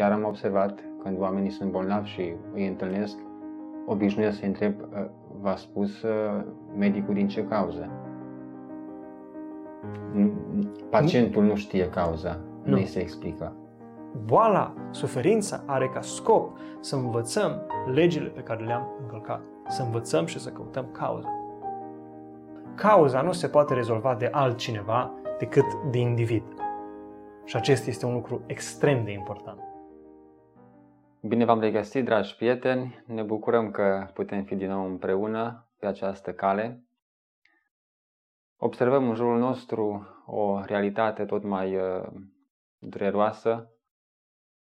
chiar am observat când oamenii sunt bolnavi și îi întâlnesc, obișnuiesc să întreb, v-a spus medicul din ce cauză? Pacientul nu știe cauza, nu îi se explică. Boala, suferința are ca scop să învățăm legile pe care le-am încălcat, să învățăm și să căutăm cauza. Cauza nu se poate rezolva de altcineva decât de individ. Și acesta este un lucru extrem de important. Bine v-am regăsit, dragi prieteni! Ne bucurăm că putem fi din nou împreună pe această cale. Observăm în jurul nostru o realitate tot mai uh, dureroasă,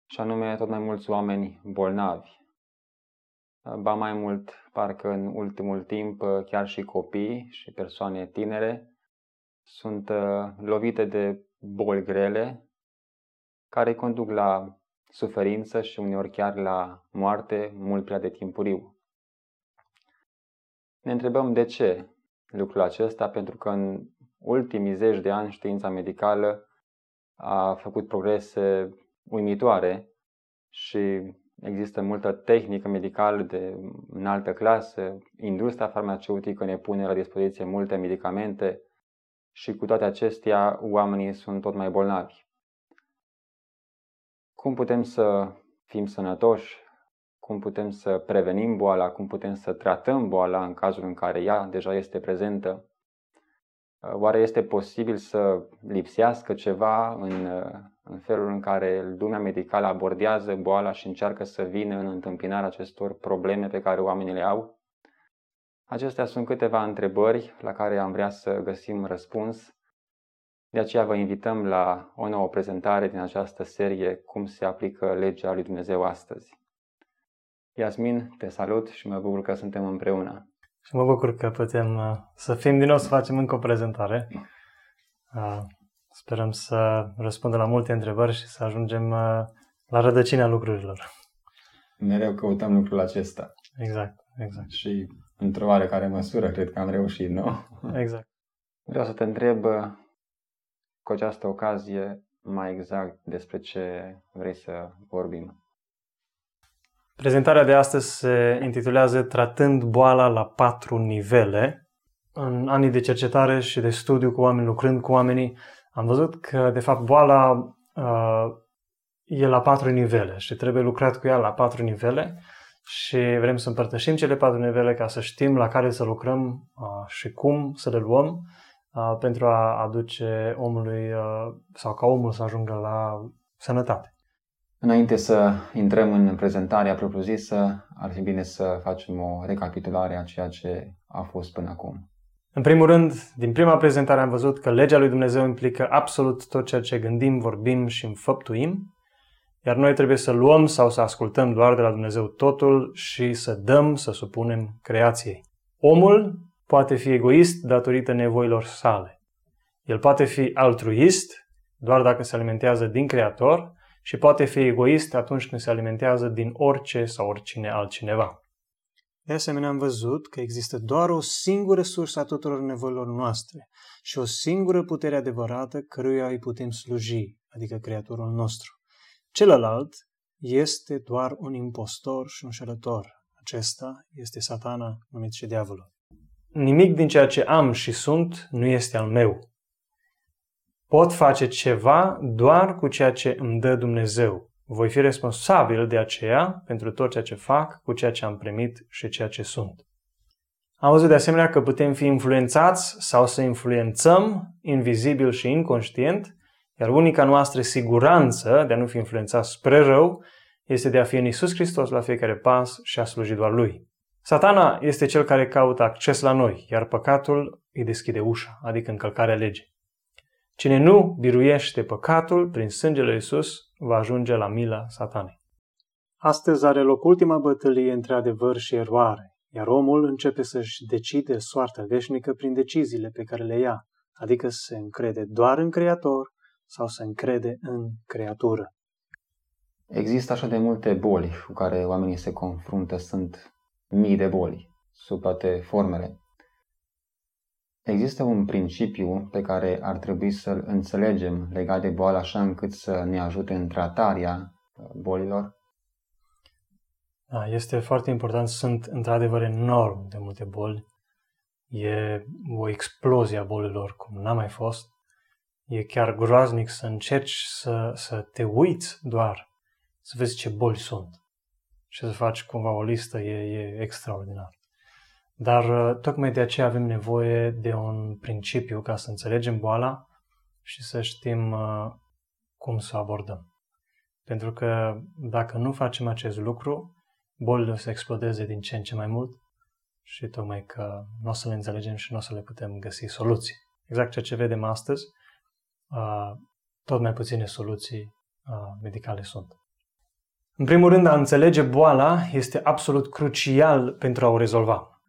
și anume tot mai mulți oameni bolnavi. Ba mai mult, parcă în ultimul timp, chiar și copii și persoane tinere sunt uh, lovite de boli grele care conduc la suferință și uneori chiar la moarte mult prea de timpuriu. Ne întrebăm de ce lucrul acesta, pentru că în ultimii zeci de ani știința medicală a făcut progrese uimitoare și există multă tehnică medicală de înaltă clasă, industria farmaceutică ne pune la dispoziție multe medicamente și cu toate acestea oamenii sunt tot mai bolnavi. Cum putem să fim sănătoși? Cum putem să prevenim boala? Cum putem să tratăm boala în cazul în care ea deja este prezentă? Oare este posibil să lipsească ceva în, în felul în care lumea medicală abordează boala și încearcă să vină în întâmpinarea acestor probleme pe care oamenii le au? Acestea sunt câteva întrebări la care am vrea să găsim răspuns. De aceea vă invităm la o nouă prezentare din această serie Cum se aplică legea lui Dumnezeu astăzi. Iasmin, te salut și mă bucur că suntem împreună. Și mă bucur că putem uh, să fim din nou să facem încă o prezentare. Uh, sperăm să răspundem la multe întrebări și să ajungem uh, la rădăcina lucrurilor. Mereu căutăm lucrul acesta. Exact, exact. Și într-o oarecare măsură cred că am reușit, nu? Exact. Vreau să te întreb cu această ocazie mai exact despre ce vrei să vorbim. Prezentarea de astăzi se intitulează Tratând boala la patru nivele. În anii de cercetare și de studiu cu oameni, lucrând cu oamenii, am văzut că, de fapt, boala uh, e la patru nivele și trebuie lucrat cu ea la patru nivele și vrem să împărtășim cele patru nivele ca să știm la care să lucrăm uh, și cum să le luăm uh, pentru a aduce omului uh, sau ca omul să ajungă la sănătate. Înainte să intrăm în prezentarea propriu-zisă, ar fi bine să facem o recapitulare a ceea ce a fost până acum. În primul rând, din prima prezentare am văzut că legea lui Dumnezeu implică absolut tot ceea ce gândim, vorbim și înfăptuim, iar noi trebuie să luăm sau să ascultăm doar de la Dumnezeu totul și să dăm, să supunem creației. Omul poate fi egoist datorită nevoilor sale. El poate fi altruist doar dacă se alimentează din Creator și poate fi egoist atunci când se alimentează din orice sau oricine altcineva. De asemenea, am văzut că există doar o singură sursă a tuturor nevoilor noastre și o singură putere adevărată căruia îi putem sluji, adică Creatorul nostru. Celălalt este doar un impostor și un șelător. Acesta este satana, numit și diavolul. Nimic din ceea ce am și sunt nu este al meu, Pot face ceva doar cu ceea ce îmi dă Dumnezeu. Voi fi responsabil de aceea pentru tot ceea ce fac, cu ceea ce am primit și ceea ce sunt. Am văzut de asemenea că putem fi influențați sau să influențăm invizibil și inconștient, iar unica noastră siguranță de a nu fi influențat spre rău este de a fi în Isus Hristos la fiecare pas și a sluji doar Lui. Satana este cel care caută acces la noi, iar păcatul îi deschide ușa, adică încălcarea legii. Cine nu biruiește păcatul prin sângele Iisus va ajunge la mila satanei. Astăzi are loc ultima bătălie între adevăr și eroare, iar omul începe să-și decide soarta veșnică prin deciziile pe care le ia, adică să se încrede doar în Creator sau să încrede în creatură. Există așa de multe boli cu care oamenii se confruntă, sunt mii de boli, sub toate formele. Există un principiu pe care ar trebui să-l înțelegem legat de boală așa încât să ne ajute în tratarea bolilor? Da, este foarte important. Sunt într-adevăr enorm de multe boli. E o explozie a bolilor cum n-a mai fost. E chiar groaznic să încerci să, să te uiți doar, să vezi ce boli sunt și să faci cumva o listă, e, e extraordinar. Dar uh, tocmai de aceea avem nevoie de un principiu ca să înțelegem boala și să știm uh, cum să o abordăm. Pentru că dacă nu facem acest lucru, bolile o să explodeze din ce în ce mai mult și tocmai că nu o să le înțelegem și nu o să le putem găsi soluții. Exact ceea ce vedem astăzi, uh, tot mai puține soluții medicale sunt. În primul rând, a înțelege boala este absolut crucial pentru a o rezolva.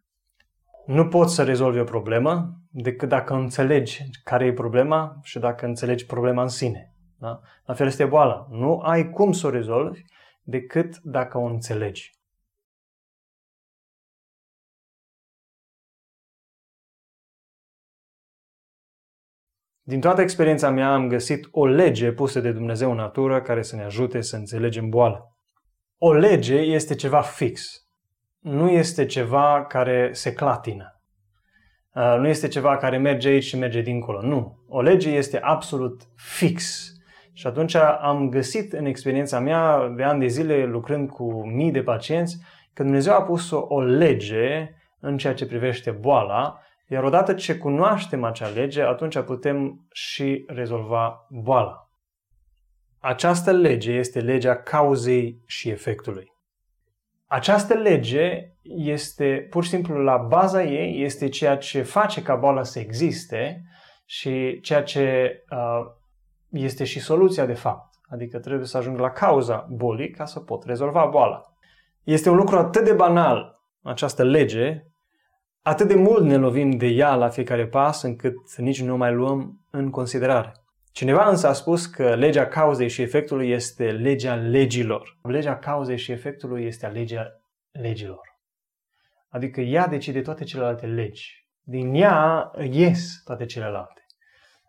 Nu poți să rezolvi o problemă decât dacă înțelegi care e problema și dacă înțelegi problema în sine. Da? La fel este boala. Nu ai cum să o rezolvi decât dacă o înțelegi. Din toată experiența mea am găsit o lege pusă de Dumnezeu în natură care să ne ajute să înțelegem boala. O lege este ceva fix. Nu este ceva care se clatină. Uh, nu este ceva care merge aici și merge dincolo. Nu. O lege este absolut fix. Și atunci am găsit în experiența mea de ani de zile lucrând cu mii de pacienți că Dumnezeu a pus o, o lege în ceea ce privește boala, iar odată ce cunoaștem acea lege, atunci putem și rezolva boala. Această lege este legea cauzei și efectului. Această lege este pur și simplu la baza ei, este ceea ce face ca boala să existe și ceea ce uh, este și soluția de fapt. Adică trebuie să ajung la cauza bolii ca să pot rezolva boala. Este un lucru atât de banal, această lege, atât de mult ne lovim de ea la fiecare pas încât nici nu o mai luăm în considerare. Cineva însă a spus că legea cauzei și efectului este legea legilor. Legea cauzei și efectului este a legea legilor. Adică ea decide toate celelalte legi. Din ea ies toate celelalte.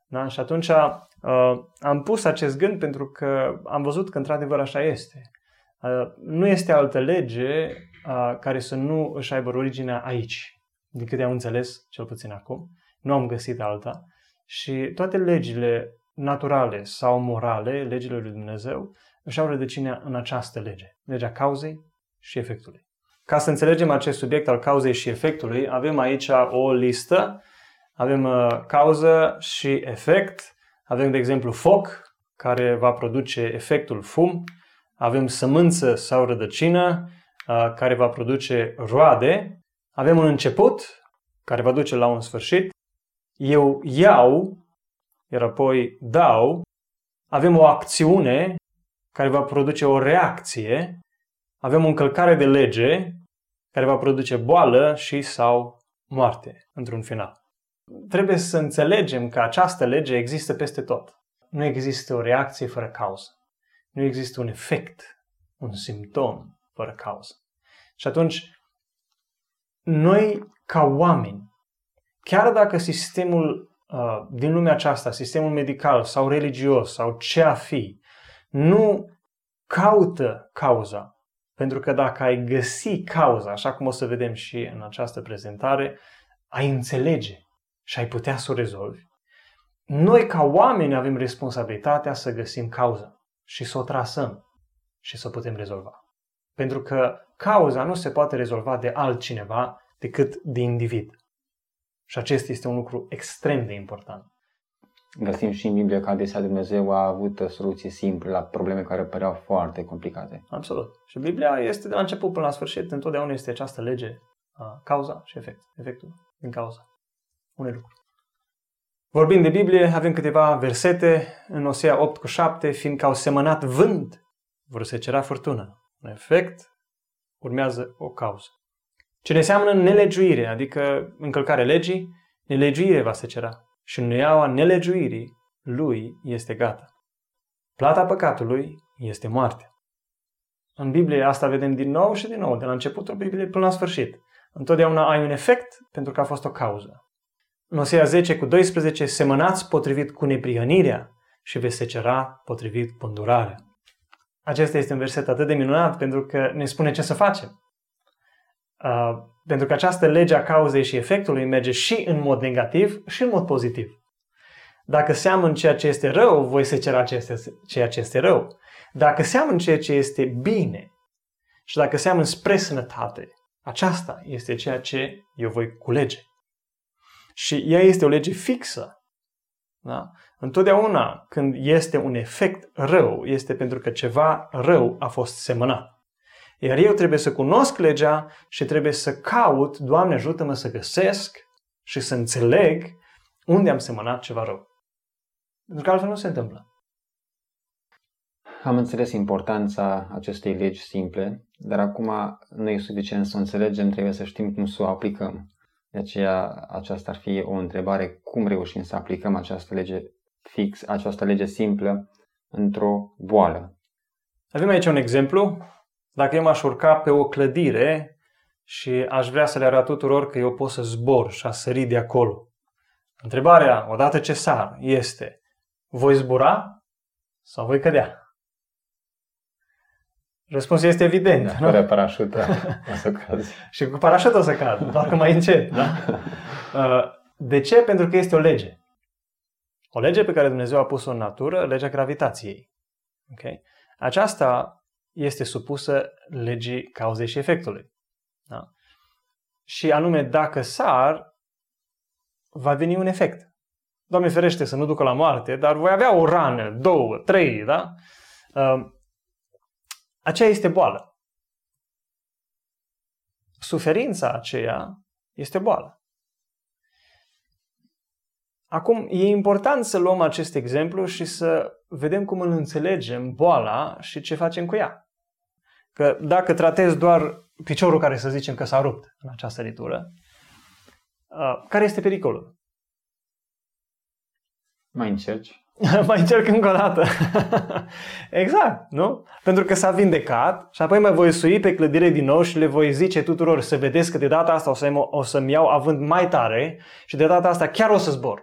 Da? Și atunci uh, am pus acest gând pentru că am văzut că într-adevăr așa este. Uh, nu este altă lege uh, care să nu își aibă originea aici. Din câte am înțeles, cel puțin acum. Nu am găsit alta. Și toate legile naturale sau morale, legile lui Dumnezeu, își au rădăcinea în această lege, legea cauzei și efectului. Ca să înțelegem acest subiect al cauzei și efectului, avem aici o listă, avem uh, cauză și efect, avem de exemplu foc, care va produce efectul fum, avem sămânță sau rădăcină, uh, care va produce roade, avem un început, care va duce la un sfârșit, eu iau iar apoi dau, avem o acțiune care va produce o reacție, avem o încălcare de lege care va produce boală și sau moarte într-un final. Trebuie să înțelegem că această lege există peste tot. Nu există o reacție fără cauză. Nu există un efect, un simptom fără cauză. Și atunci, noi, ca oameni, chiar dacă sistemul Uh, din lumea aceasta, sistemul medical sau religios sau ce a fi, nu caută cauza. Pentru că dacă ai găsi cauza, așa cum o să vedem și în această prezentare, ai înțelege și ai putea să o rezolvi. Noi, ca oameni, avem responsabilitatea să găsim cauza și să o trasăm și să o putem rezolva. Pentru că cauza nu se poate rezolva de altcineva decât de individ. Și acesta este un lucru extrem de important. Găsim și în Biblie că adesea Dumnezeu a avut soluții simple la probleme care păreau foarte complicate. Absolut. Și Biblia este de la început până la sfârșit, întotdeauna este această lege a cauza și efect. Efectul din cauza unui lucru. Vorbind de Biblie, avem câteva versete în Osea 8 cu 7, fiindcă au semănat vânt, vor secera furtună. Un efect urmează o cauză. Ce înseamnă nelegiuire, adică încălcare legii, nelegiuire va se cera. Și în nuiaua nelegiuirii lui este gata. Plata păcatului este moarte. În Biblie asta vedem din nou și din nou, de la începutul Bibliei până la sfârșit. Întotdeauna ai un efect pentru că a fost o cauză. În Osea 10 cu 12, semănați potrivit cu neprihănirea și veți secera potrivit pândurarea. acesta este un verset atât de minunat pentru că ne spune ce să facem. Uh, pentru că această lege a cauzei și efectului merge și în mod negativ și în mod pozitiv. Dacă seamăn ceea ce este rău, voi secera ceea ce este rău. Dacă seamăn ceea ce este bine și dacă seamăn spre sănătate, aceasta este ceea ce eu voi culege. Și ea este o lege fixă. Da? Întotdeauna când este un efect rău, este pentru că ceva rău a fost semănat. Iar eu trebuie să cunosc legea și trebuie să caut, Doamne ajută-mă să găsesc și să înțeleg unde am semănat ceva rău. Pentru că altfel nu se întâmplă. Am înțeles importanța acestei legi simple, dar acum nu e suficient să o înțelegem, trebuie să știm cum să o aplicăm. De aceea aceasta ar fi o întrebare, cum reușim să aplicăm această lege fix, această lege simplă într-o boală. Avem aici un exemplu. Dacă eu m-aș urca pe o clădire și aș vrea să le arăt tuturor că eu pot să zbor și a sări de acolo. Întrebarea, odată ce sar, este voi zbura sau voi cădea? Răspunsul este evident. Da, fără parașută o să cazi. și cu parașută o să cad, doar că mai încet. Da? Uh, de ce? Pentru că este o lege. O lege pe care Dumnezeu a pus-o în natură, legea gravitației. Okay? Aceasta este supusă legii cauzei și efectului. Da? Și anume, dacă sar, va veni un efect. Doamne ferește să nu ducă la moarte, dar voi avea o rană, două, trei, da? Uh, aceea este boală. Suferința aceea este boală. Acum, e important să luăm acest exemplu și să vedem cum îl înțelegem boala și ce facem cu ea. Că dacă tratezi doar piciorul care să zicem că s-a rupt în această litură, uh, care este pericolul? Mai încerci. mai încerc încă o dată. exact, nu? Pentru că s-a vindecat și apoi mă voi sui pe clădire din nou și le voi zice tuturor să vedeți că de data asta o, să o să-mi iau având mai tare și de data asta chiar o să zbor.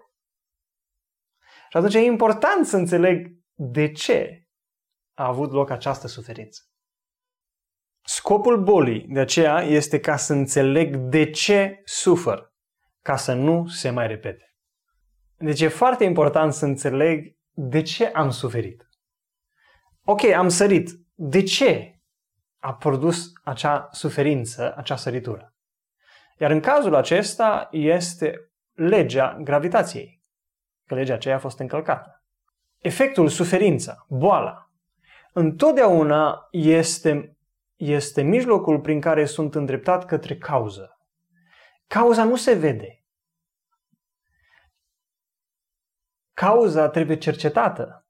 Și atunci e important să înțeleg de ce a avut loc această suferință. Scopul bolii de aceea este ca să înțeleg de ce sufăr, ca să nu se mai repete. Deci e foarte important să înțeleg de ce am suferit. Ok, am sărit. De ce a produs acea suferință, acea săritură? Iar în cazul acesta este legea gravitației, că legea aceea a fost încălcată. Efectul, suferința, boala, întotdeauna este, este mijlocul prin care sunt îndreptat către cauză. Cauza nu se vede. cauza trebuie cercetată.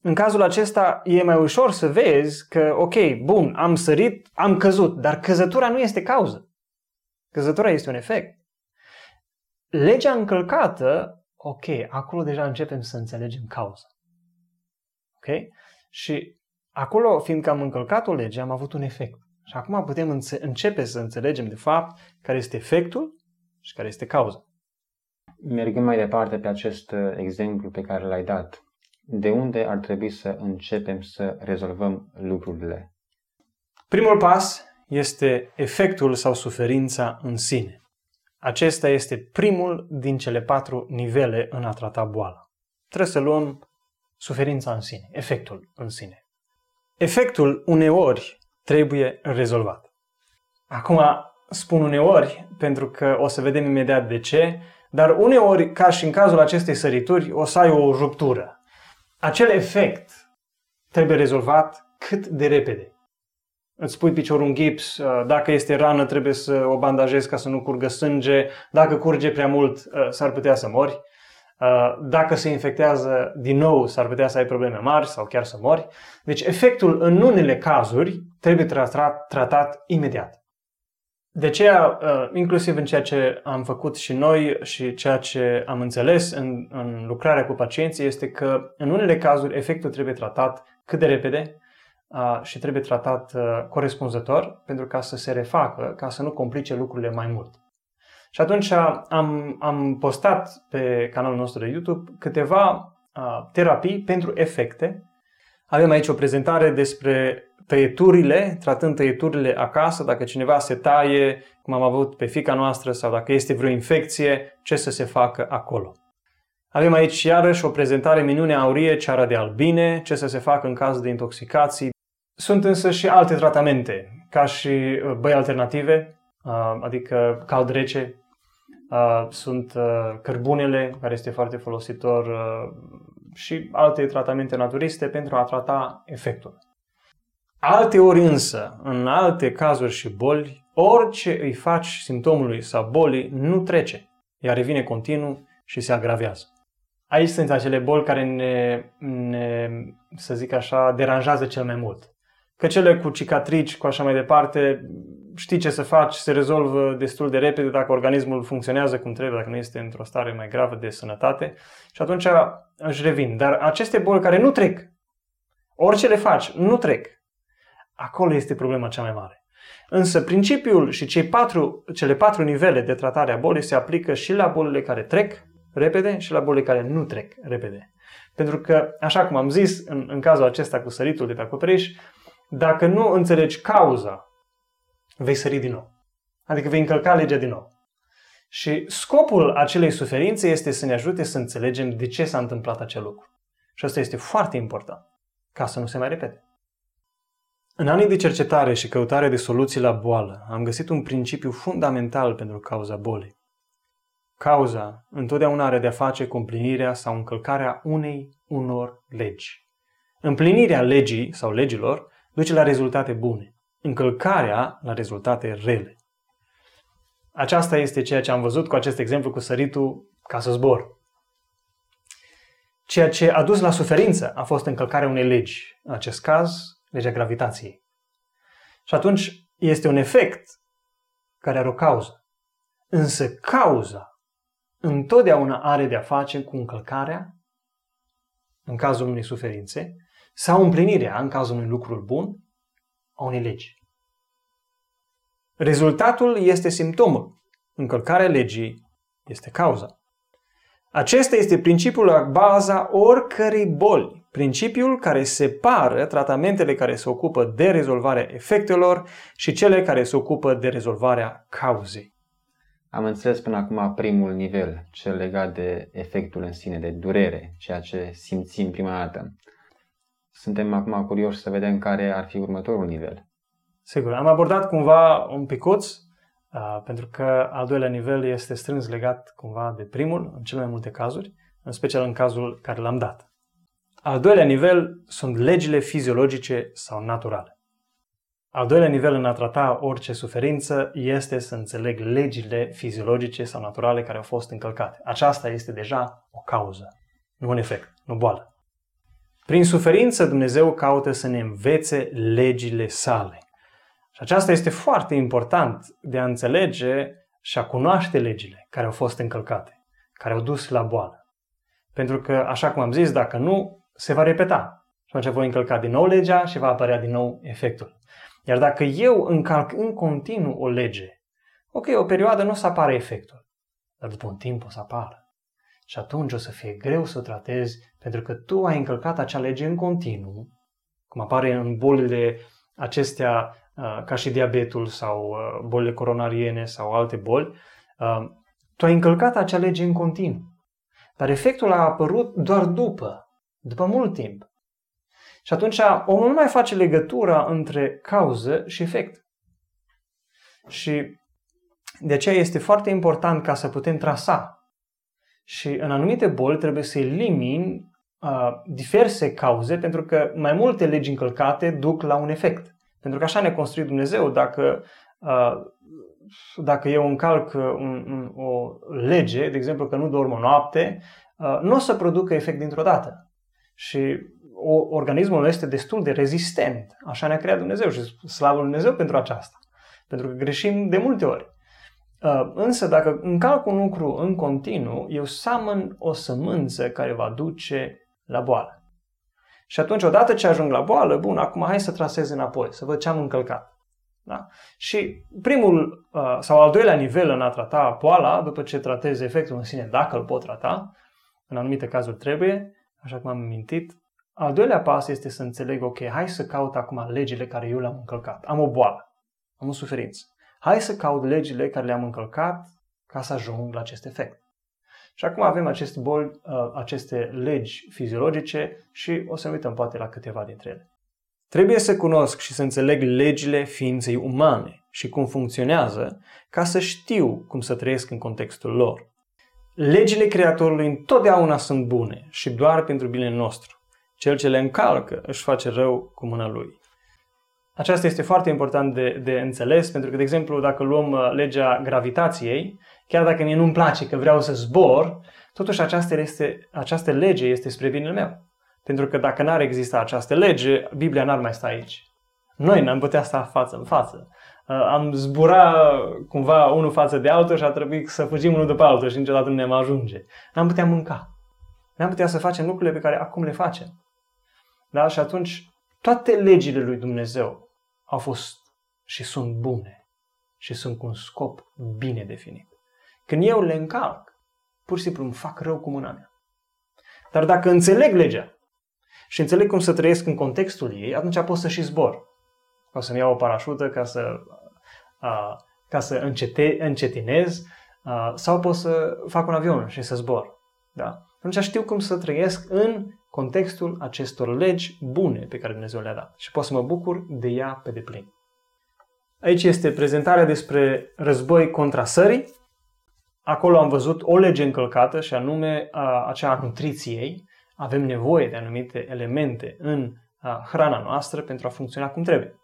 În cazul acesta e mai ușor să vezi că, ok, bun, am sărit, am căzut, dar căzătura nu este cauză. Căzătura este un efect. Legea încălcată, ok, acolo deja începem să înțelegem cauza. Ok? Și acolo, fiindcă am încălcat o lege, am avut un efect. Și acum putem începe să înțelegem, de fapt, care este efectul și care este cauza mergând mai departe pe acest uh, exemplu pe care l-ai dat, de unde ar trebui să începem să rezolvăm lucrurile? Primul pas este efectul sau suferința în sine. Acesta este primul din cele patru nivele în a trata boala. Trebuie să luăm suferința în sine, efectul în sine. Efectul uneori trebuie rezolvat. Acum spun uneori pentru că o să vedem imediat de ce, dar uneori, ca și în cazul acestei sărituri, o să ai o ruptură. Acel efect trebuie rezolvat cât de repede. Îți pui piciorul în gips, uh, dacă este rană trebuie să o bandajezi ca să nu curgă sânge, dacă curge prea mult uh, s-ar putea să mori, uh, dacă se infectează din nou s-ar putea să ai probleme mari sau chiar să mori. Deci efectul în unele cazuri trebuie tratat, tratat imediat. De aceea, uh, inclusiv în ceea ce am făcut și noi și ceea ce am înțeles în, în lucrarea cu pacienții, este că în unele cazuri efectul trebuie tratat cât de repede uh, și trebuie tratat uh, corespunzător pentru ca să se refacă, ca să nu complice lucrurile mai mult. Și atunci am, am postat pe canalul nostru de YouTube câteva terapii pentru efecte Avem aici o prezentare despre tăieturile, tratând tăieturile acasă, dacă cineva se taie, cum am avut pe fica noastră, sau dacă este vreo infecție, ce să se facă acolo. Avem aici iarăși o prezentare minune aurie, ceara de albine, ce să se facă în caz de intoxicații. Sunt însă și alte tratamente, ca și uh, băi alternative, uh, adică cald rece, uh, sunt cărbunele, care este foarte folositor, și alte tratamente naturiste pentru a trata efectul. Alte ori însă, în alte cazuri și boli, orice îi faci simptomului sau bolii nu trece, ea revine continuu și se agravează. Aici sunt acele boli care ne, ne, să zic așa, deranjează cel mai mult. Că cele cu cicatrici, cu așa mai departe, știi ce să faci, se rezolvă destul de repede dacă organismul funcționează cum trebuie, dacă nu este într-o stare mai gravă de sănătate și atunci își revin. Dar aceste boli care nu trec, orice le faci, nu trec, acolo este problema cea mai mare. Însă principiul și cei patru, cele patru nivele de tratare a bolii se aplică și la bolile care trec repede și la bolile care nu trec repede. Pentru că, așa cum am zis, în, în cazul acesta cu săritul de pe acoperiș, dacă nu înțelegi cauza, vei sări din nou. Adică vei încălca legea din nou. Și scopul acelei suferințe este să ne ajute să înțelegem de ce s-a întâmplat acel lucru. Și asta este foarte important, ca să nu se mai repete. În anii de cercetare și căutare de soluții la boală, am găsit un principiu fundamental pentru cauza bolii. Cauza întotdeauna are de-a face cu împlinirea sau încălcarea unei unor legi. Împlinirea legii sau legilor duce la rezultate bune, încălcarea la rezultate rele. Aceasta este ceea ce am văzut cu acest exemplu cu săritul ca să zbor. Ceea ce a dus la suferință a fost încălcarea unei legi, în acest caz, legea gravitației. Și atunci este un efect care are o cauză. Însă cauza întotdeauna are de-a face cu încălcarea, în cazul unei suferințe, sau împlinirea, în cazul unui lucru bun, a unei legi. Rezultatul este simptomul. Încălcarea legii este cauza. Acesta este principiul la baza oricărei boli, principiul care separă tratamentele care se ocupă de rezolvarea efectelor și cele care se ocupă de rezolvarea cauzei. Am înțeles până acum primul nivel, cel legat de efectul în sine, de durere, ceea ce simțim prima dată. Suntem acum curioși să vedem care ar fi următorul nivel. Sigur, am abordat cumva un picuț, uh, pentru că al doilea nivel este strâns legat cumva de primul, în cele mai multe cazuri, în special în cazul care l-am dat. Al doilea nivel sunt legile fiziologice sau naturale. Al doilea nivel în a trata orice suferință este să înțeleg legile fiziologice sau naturale care au fost încălcate. Aceasta este deja o cauză, nu un efect, nu boală. Prin suferință Dumnezeu caută să ne învețe legile sale. Și aceasta este foarte important de a înțelege și a cunoaște legile care au fost încălcate, care au dus la boală. Pentru că, așa cum am zis, dacă nu, se va repeta. Și atunci voi încălca din nou legea și va apărea din nou efectul. Iar dacă eu încalc în continuu o lege, ok, o perioadă nu o să apară efectul, dar după un timp o să apară. Și atunci o să fie greu să o tratezi pentru că tu ai încălcat acea lege în continuu, cum apare în bolile acestea uh, ca și diabetul sau uh, bolile coronariene sau alte boli, uh, tu ai încălcat acea lege în continuu. Dar efectul a apărut doar după, după mult timp. Și atunci omul nu mai face legătura între cauză și efect. Și de aceea este foarte important ca să putem trasa. Și în anumite boli trebuie să elimini uh, diverse cauze, pentru că mai multe legi încălcate duc la un efect. Pentru că așa ne construit Dumnezeu. Dacă, uh, dacă eu încalc un, un, o lege, de exemplu că nu dorm o noapte, uh, nu o să producă efect dintr-o dată. Și o, organismul este destul de rezistent. Așa ne-a creat Dumnezeu și slavă Lui Dumnezeu pentru aceasta. Pentru că greșim de multe ori. Uh, însă dacă încalc un lucru în continuu, eu samăn o sămânță care va duce la boală. Și atunci, odată ce ajung la boală, bun, acum hai să trasez înapoi, să văd ce am încălcat. Da? Și primul uh, sau al doilea nivel în a trata boala, după ce tratezi efectul în sine, dacă îl pot trata, în anumite cazuri trebuie, așa cum am mintit, al doilea pas este să înțeleg, ok, hai să caut acum legile care eu le-am încălcat. Am o boală, am o suferință. Hai să caut legile care le-am încălcat ca să ajung la acest efect. Și acum avem aceste boli, uh, aceste legi fiziologice și o să ne uităm poate la câteva dintre ele. Trebuie să cunosc și să înțeleg legile ființei umane și cum funcționează ca să știu cum să trăiesc în contextul lor. Legile Creatorului întotdeauna sunt bune și doar pentru binele nostru. Cel ce le încalcă își face rău cu mâna lui. Aceasta este foarte important de, de înțeles, pentru că, de exemplu, dacă luăm uh, legea gravitației, chiar dacă mie nu-mi place că vreau să zbor, totuși această, este, această lege este spre binele meu. Pentru că dacă n-ar exista această lege, Biblia n-ar mai sta aici. Noi n-am putea sta față în față. Uh, am zbura cumva unul față de altul și a trebuit să fugim unul după altul și niciodată nu ne-am ajunge. N-am putea mânca. N-am putea să facem lucrurile pe care acum le facem. Da? Și atunci toate legile lui Dumnezeu au fost și sunt bune și sunt cu un scop bine definit. Când eu le încalc, pur și simplu îmi fac rău cu mâna mea. Dar dacă înțeleg legea și înțeleg cum să trăiesc în contextul ei, atunci pot să și zbor. O să-mi iau o parașută ca să, a, ca să încete, încetinez a, sau pot să fac un avion și să zbor. Da? Atunci știu cum să trăiesc în contextul acestor legi bune pe care Dumnezeu le-a dat și pot să mă bucur de ea pe deplin. Aici este prezentarea despre război contra sării. Acolo am văzut o lege încălcată și anume aceea a nutriției. Avem nevoie de anumite elemente în hrana noastră pentru a funcționa cum trebuie.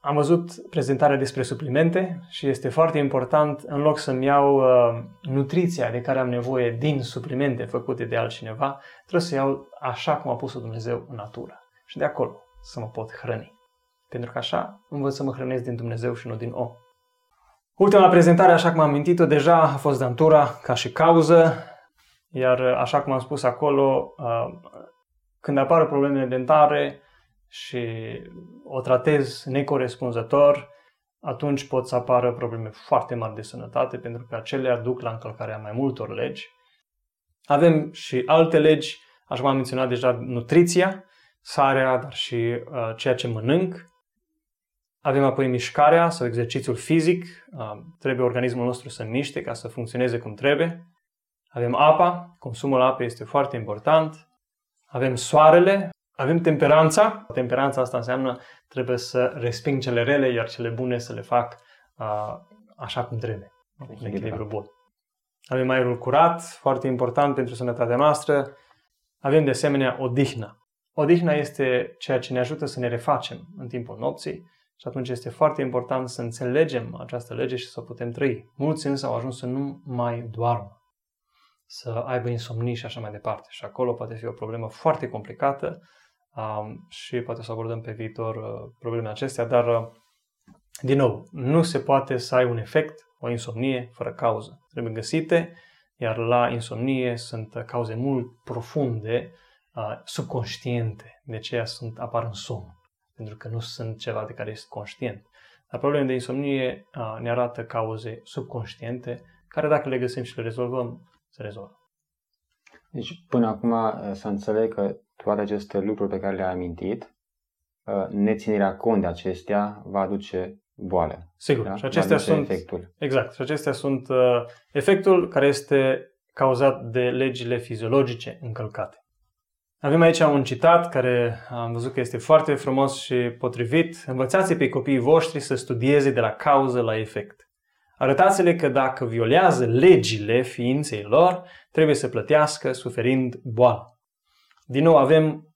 Am văzut prezentarea despre suplimente și este foarte important, în loc să-mi iau uh, nutriția de care am nevoie din suplimente făcute de altcineva, trebuie să iau așa cum a pus-o Dumnezeu în natură. Și de acolo să mă pot hrăni. Pentru că așa învăț să mă hrănesc din Dumnezeu și nu din om. Ultima prezentare, așa cum am mintit-o deja, a fost dantura ca și cauză, iar așa cum am spus acolo, uh, când apar problemele dentare, și o tratezi necorespunzător, atunci pot să apară probleme foarte mari de sănătate, pentru că acelea duc la încălcarea mai multor legi. Avem și alte legi, așa cum am menționat deja, nutriția, sarea, dar și uh, ceea ce mănânc. Avem apoi mișcarea sau exercițiul fizic. Uh, trebuie organismul nostru să miște ca să funcționeze cum trebuie. Avem apa, consumul apei este foarte important. Avem soarele, avem temperanța. Temperanța asta înseamnă trebuie să resping cele rele, iar cele bune să le fac uh, așa cum trebuie. În echilibru bun. Avem aerul curat, foarte important pentru sănătatea noastră. Avem de asemenea odihna. Odihna este ceea ce ne ajută să ne refacem în timpul nopții și atunci este foarte important să înțelegem această lege și să o putem trăi. Mulți însă au ajuns să nu mai doarmă, să aibă insomnii și așa mai departe. Și acolo poate fi o problemă foarte complicată um, și poate să abordăm pe viitor uh, problemele acestea, dar, uh, din nou, nu se poate să ai un efect, o insomnie, fără cauză. Trebuie găsite, iar la insomnie sunt cauze mult profunde, uh, subconștiente, de aceea sunt, apar în somn, pentru că nu sunt ceva de care este conștient. Dar problemele de insomnie uh, ne arată cauze subconștiente, care dacă le găsim și le rezolvăm, se rezolvă. Deci, până acum, uh, să înțeleg că toate aceste lucruri pe care le-ai amintit, uh, neținerea cont de acestea va aduce boală. Sigur. Da? Și acestea sunt efectul. Exact. Și acestea sunt uh, efectul care este cauzat de legile fiziologice încălcate. Avem aici un citat care am văzut că este foarte frumos și potrivit. Învățați pe copiii voștri să studieze de la cauză la efect. Arătați-le că dacă violează legile ființei lor, trebuie să plătească suferind boală. Din nou avem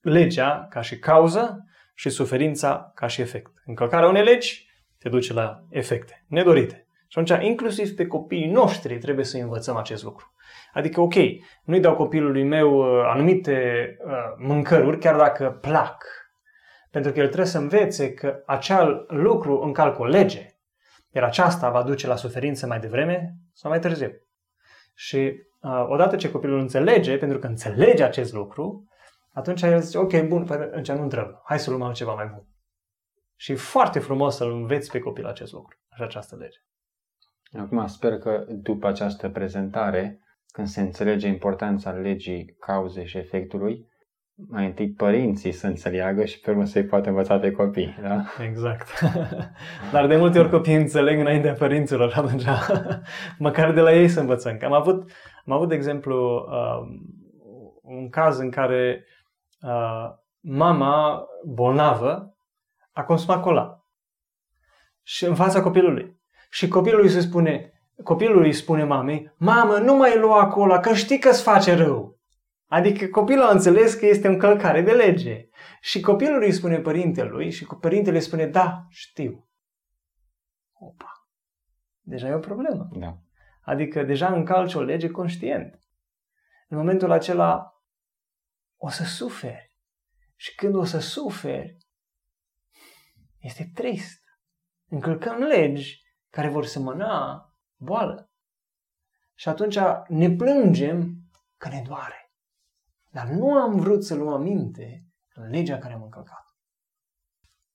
legea ca și cauză și suferința ca și efect. Încălcarea unei legi te duce la efecte nedorite. Și atunci, inclusiv pe copiii noștri, trebuie să învățăm acest lucru. Adică, ok, nu-i dau copilului meu uh, anumite uh, mâncăruri, chiar dacă plac. Pentru că el trebuie să învețe că acel lucru încalcă o lege. Iar aceasta va duce la suferință mai devreme sau mai târziu. Și uh, odată ce copilul înțelege, pentru că înțelege acest lucru, atunci el zice, ok, bun, păi atunci nu trebuie, hai să luăm altceva mai bun. Și e foarte frumos să-l înveți pe copil acest lucru, așa această lege. Acum sper că după această prezentare, când se înțelege importanța legii cauzei și efectului, mai întâi părinții să înțeleagă și pe urmă să-i poată învăța pe copii. Da? Exact. Dar de multe ori copiii înțeleg înaintea părinților, atunci măcar de la ei să învățăm. Că am avut, am avut de exemplu, uh, un caz în care uh, mama bolnavă a consumat cola și în fața copilului. Și copilul îi se spune, copilul îi spune mamei, mamă, nu mai lua cola, că știi că îți face rău. Adică copilul a înțeles că este o încălcare de lege. Și copilul îi spune părintelui și părintele îi spune, da, știu. Opa. Deja e o problemă. Da. Adică deja încalci o lege conștient. În momentul acela o să suferi. Și când o să suferi, este trist. Încălcăm legi care vor semăna boală. Și atunci ne plângem că ne doare. Dar nu am vrut să luăm aminte în legea care am încălcat.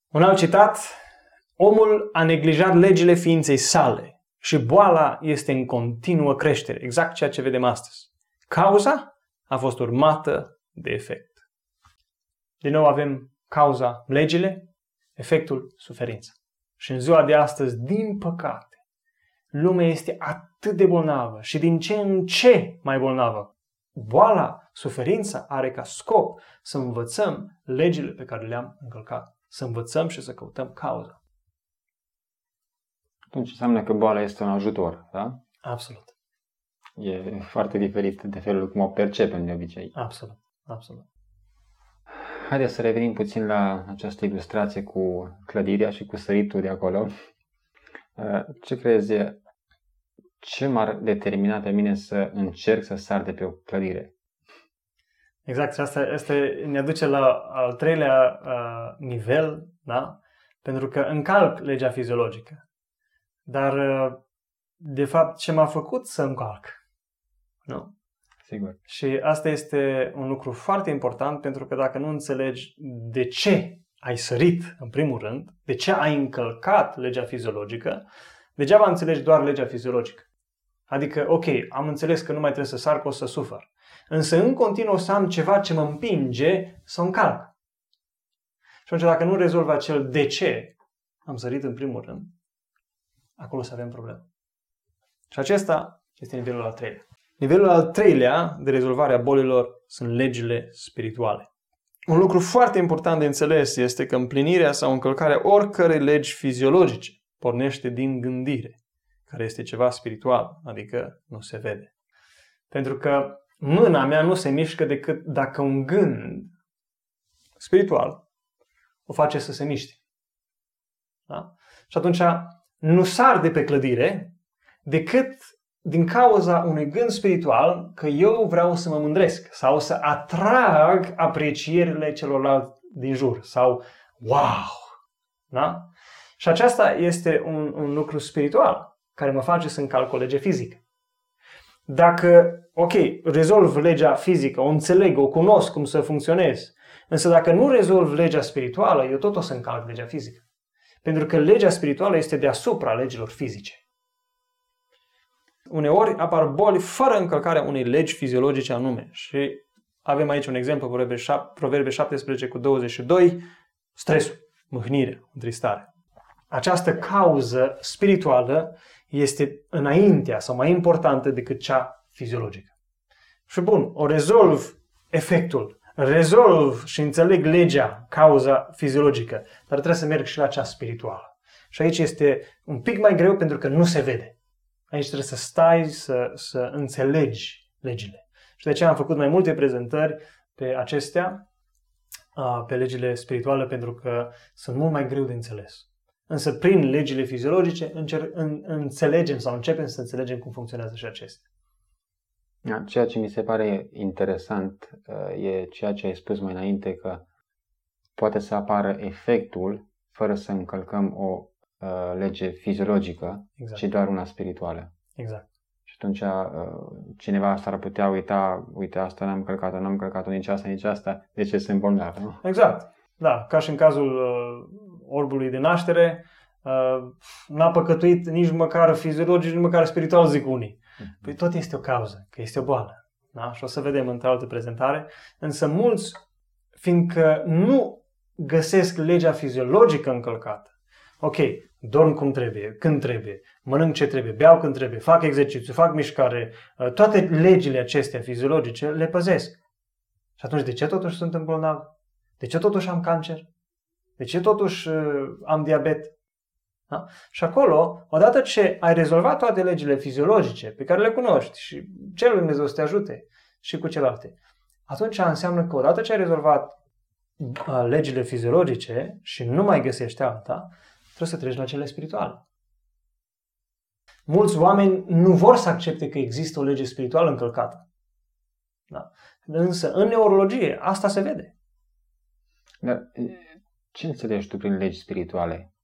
Un alt citat, omul a neglijat legile ființei sale și boala este în continuă creștere, exact ceea ce vedem astăzi. Cauza a fost urmată de efect. Din nou avem cauza legile, efectul suferința. Și în ziua de astăzi, din păcate, lumea este atât de bolnavă și din ce în ce mai bolnavă boala, suferința are ca scop să învățăm legile pe care le-am încălcat. Să învățăm și să căutăm cauza. Atunci înseamnă că boala este un ajutor, da? Absolut. E foarte diferit de felul cum o percepem de obicei. Absolut. Absolut. Haideți să revenim puțin la această ilustrație cu clădirea și cu săritul de acolo. Ce crezi ce m-ar determina pe mine să încerc să sar de pe o clădire? Exact, și asta este, ne aduce la al treilea uh, nivel, da? Pentru că încalc legea fiziologică. Dar, uh, de fapt, ce m-a făcut să încalc? Nu? Sigur. Și asta este un lucru foarte important, pentru că dacă nu înțelegi de ce ai sărit, în primul rând, de ce ai încălcat legea fiziologică, degeaba înțelegi doar legea fiziologică. Adică, ok, am înțeles că nu mai trebuie să sar, că o să sufăr. Însă în continuu o să am ceva ce mă împinge să încalc. Și atunci dacă nu rezolv acel de ce am sărit în primul rând, acolo să avem probleme. Și acesta este nivelul al treilea. Nivelul al treilea de rezolvare a bolilor sunt legile spirituale. Un lucru foarte important de înțeles este că împlinirea sau încălcarea oricărei legi fiziologice pornește din gândire care este ceva spiritual, adică nu se vede. Pentru că mâna mea nu se mișcă decât dacă un gând spiritual o face să se miște. Da? Și atunci nu sar de pe clădire decât din cauza unui gând spiritual că eu vreau să mă mândresc sau să atrag aprecierile celorlalți din jur sau wow! Da? Și aceasta este un, un lucru spiritual care mă face să încalc o lege fizică. Dacă, ok, rezolv legea fizică, o înțeleg, o cunosc cum să funcționez, însă dacă nu rezolv legea spirituală, eu tot o să încalc legea fizică. Pentru că legea spirituală este deasupra legilor fizice. Uneori apar boli fără încălcarea unei legi fiziologice anume. Și avem aici un exemplu, Proverbe 17 cu 22, stresul, mâhnire, întristare. Această cauză spirituală este înaintea sau mai importantă decât cea fiziologică. Și bun, o rezolv efectul, rezolv și înțeleg legea, cauza fiziologică, dar trebuie să merg și la cea spirituală. Și aici este un pic mai greu pentru că nu se vede. Aici trebuie să stai să, să înțelegi legile. Și de aceea am făcut mai multe prezentări pe acestea, pe legile spirituale, pentru că sunt mult mai greu de înțeles. Însă prin legile fiziologice încer- în, înțelegem sau începem să înțelegem cum funcționează și acestea. Da, ceea ce mi se pare interesant uh, e ceea ce ai spus mai înainte, că poate să apară efectul fără să încălcăm o uh, lege fiziologică, exact. ci doar una spirituală. Exact. Și atunci uh, cineva asta ar putea uita, uite, asta n-am călcat-o, n-am călcat-o nici asta, nici asta, de ce sunt bolnav, nu? Exact. Da, ca și în cazul uh, orbului de naștere, uh, n-a păcătuit nici măcar fiziologic, nici măcar spiritual, zic unii. Mhm. Păi tot este o cauză, că este o boală. Da? Și o să vedem într-o altă prezentare. Însă mulți fiindcă nu găsesc legea fiziologică încălcată. Ok, dorm cum trebuie, când trebuie, mănânc ce trebuie, beau când trebuie, fac exercițiu, fac mișcare, uh, toate legile acestea fiziologice le păzesc. Și atunci de ce totuși sunt îmbolnav? De ce totuși am cancer? De ce totuși uh, am diabet? Da? Și acolo, odată ce ai rezolvat toate legile fiziologice pe care le cunoști și cel lui Dumnezeu să te ajute și cu celelalte, atunci înseamnă că odată ce ai rezolvat uh, legile fiziologice și nu mai găsești alta, trebuie să treci la cele spirituale. Mulți oameni nu vor să accepte că există o lege spirituală încălcată. Da? Însă, în neurologie, asta se vede. Dar ce înțelegi tu prin legi spirituale?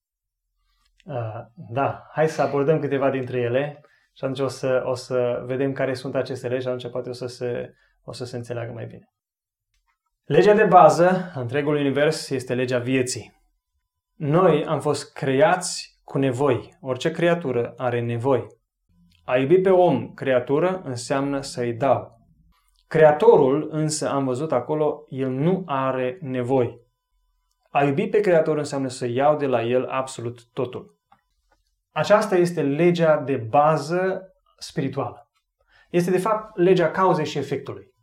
Uh, da, hai să abordăm câteva dintre ele și atunci o să, o să vedem care sunt aceste legi și atunci poate o să, se, o să se înțeleagă mai bine. Legea de bază a întregului univers este legea vieții. Noi am fost creați cu nevoi. Orice creatură are nevoi. A iubi pe om, creatură, înseamnă să-i dau. Creatorul, însă, am văzut acolo, el nu are nevoi. A iubi pe Creator înseamnă să iau de la El absolut totul. Aceasta este legea de bază spirituală. Este, de fapt, legea cauzei și efectului.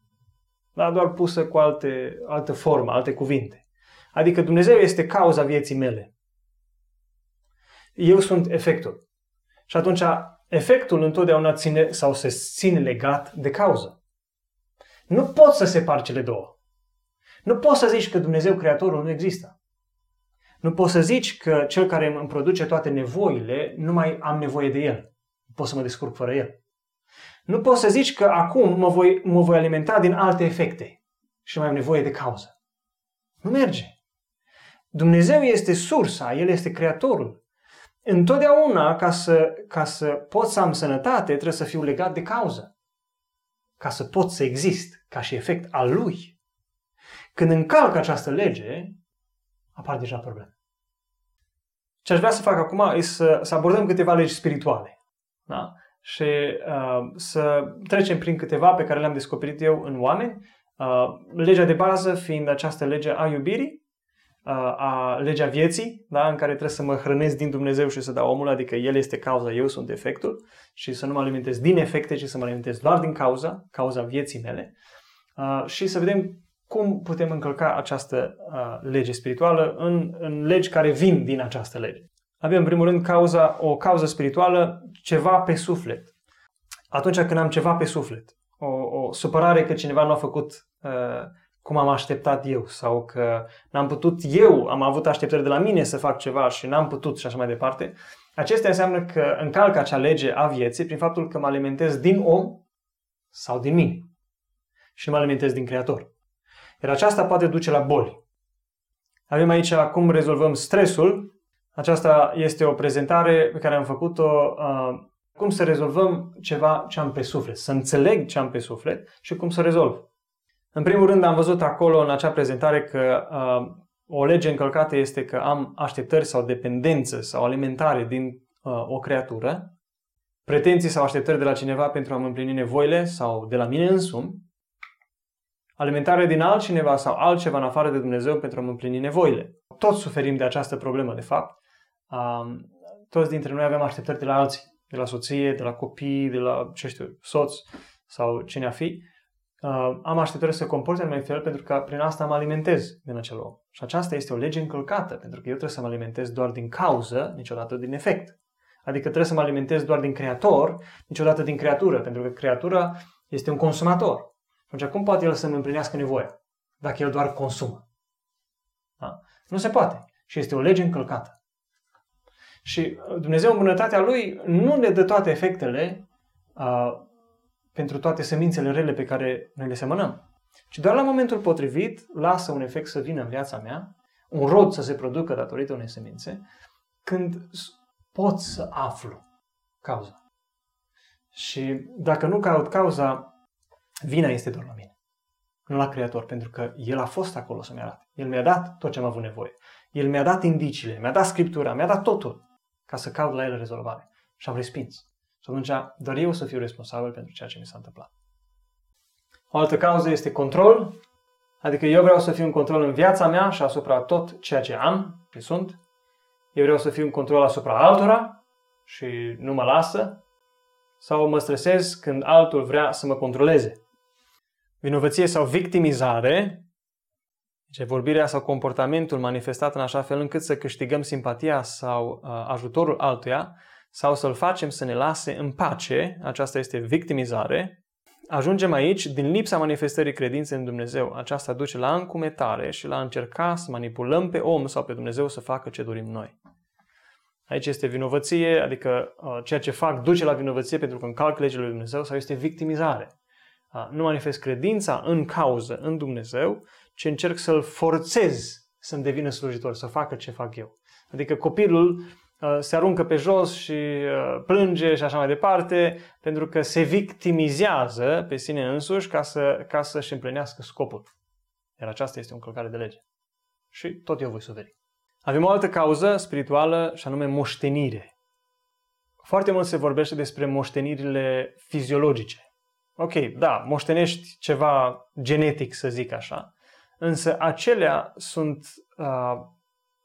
Dar doar pusă cu alte, altă formă, alte cuvinte. Adică Dumnezeu este cauza vieții mele. Eu sunt efectul. Și atunci efectul întotdeauna ține sau se ține legat de cauză. Nu poți să separi cele două. Nu poți să zici că Dumnezeu Creatorul nu există. Nu poți să zici că cel care îmi produce toate nevoile, nu mai am nevoie de el. Nu pot să mă descurc fără el. Nu poți să zici că acum mă voi, mă voi alimenta din alte efecte și mai am nevoie de cauză. Nu merge. Dumnezeu este sursa, El este creatorul. Întotdeauna, ca să, ca să pot să am sănătate, trebuie să fiu legat de cauză. Ca să pot să exist ca și efect al Lui. Când încalc această lege, apar deja probleme. Ce aș vrea să fac acum e să, să abordăm câteva legi spirituale. Da? Și uh, să trecem prin câteva pe care le-am descoperit eu în oameni. Uh, legea de bază fiind această lege a iubirii, uh, a legea vieții, da? în care trebuie să mă hrănesc din Dumnezeu și să dau omul, adică El este cauza, eu sunt efectul, și să nu mă alimentez din efecte, ci să mă alimentez doar din cauza, cauza vieții mele. Uh, și să vedem cum putem încălca această uh, lege spirituală în, în legi care vin din această lege. Avem, în primul rând, cauza, o cauză spirituală, ceva pe suflet. Atunci când am ceva pe suflet, o, o supărare că cineva nu a făcut uh, cum am așteptat eu sau că n-am putut eu, am avut așteptări de la mine să fac ceva și n-am putut și așa mai departe, acestea înseamnă că încalc acea lege a vieții prin faptul că mă alimentez din om sau din mine și nu mă alimentez din Creator. Iar aceasta poate duce la boli. Avem aici cum rezolvăm stresul. Aceasta este o prezentare pe care am făcut-o uh, cum să rezolvăm ceva ce am pe suflet, să înțeleg ce am pe suflet și cum să rezolv. În primul rând am văzut acolo în acea prezentare că uh, o lege încălcată este că am așteptări sau dependență sau alimentare din uh, o creatură, pretenții sau așteptări de la cineva pentru a-mi împlini nevoile sau de la mine însumi, alimentare din altcineva sau altceva în afară de Dumnezeu pentru a-mi împlini nevoile. Toți suferim de această problemă, de fapt. Toți dintre noi avem așteptări de la alții, de la soție, de la copii, de la, ce știu, soț sau cine a fi. Am așteptări să comporte în mai fel pentru că prin asta mă alimentez din acel om. Și aceasta este o lege încălcată, pentru că eu trebuie să mă alimentez doar din cauză, niciodată din efect. Adică trebuie să mă alimentez doar din creator, niciodată din creatură, pentru că creatura este un consumator. Atunci cum poate el să-mi împlinească nevoia? Dacă el doar consumă. Da? Nu se poate. Și este o lege încălcată. Și Dumnezeu în bunătatea Lui nu ne dă toate efectele uh, pentru toate semințele rele pe care noi le semănăm. Ci doar la momentul potrivit lasă un efect să vină în viața mea, un rod să se producă datorită unei semințe, când pot să aflu cauza. Și dacă nu caut cauza, Vina este doar la mine, nu la Creator, pentru că El a fost acolo să-mi arate. El mi-a dat tot ce am avut nevoie. El mi-a dat indiciile, mi-a dat Scriptura, mi-a dat totul ca să caut la El rezolvare. Și am respins. Și atunci doar eu să fiu responsabil pentru ceea ce mi s-a întâmplat. O altă cauză este control. Adică eu vreau să fiu în control în viața mea și asupra tot ceea ce am și sunt. Eu vreau să fiu în control asupra altora și nu mă lasă. Sau mă stresez când altul vrea să mă controleze. Vinovăție sau victimizare deci vorbirea sau comportamentul manifestat în așa fel încât să câștigăm simpatia sau uh, ajutorul altuia sau să-l facem să ne lase în pace, aceasta este victimizare, ajungem aici din lipsa manifestării credinței în Dumnezeu. Aceasta duce la încumetare și la a încerca să manipulăm pe om sau pe Dumnezeu să facă ce dorim noi. Aici este vinovăție, adică uh, ceea ce fac duce la vinovăție pentru că încalc legile lui Dumnezeu sau este victimizare. Uh, nu manifest credința în cauză, în Dumnezeu, ci încerc să-l forțez să-mi devină slujitor, să facă ce fac eu. Adică copilul uh, se aruncă pe jos și uh, plânge și așa mai departe, pentru că se victimizează pe sine însuși ca, să, ca să-și împlinească scopul. Iar aceasta este o încălcare de lege. Și tot eu voi suferi. Avem o altă cauză spirituală și anume moștenire. Foarte mult se vorbește despre moștenirile fiziologice. Ok, da, moștenești ceva genetic, să zic așa, însă acelea sunt uh,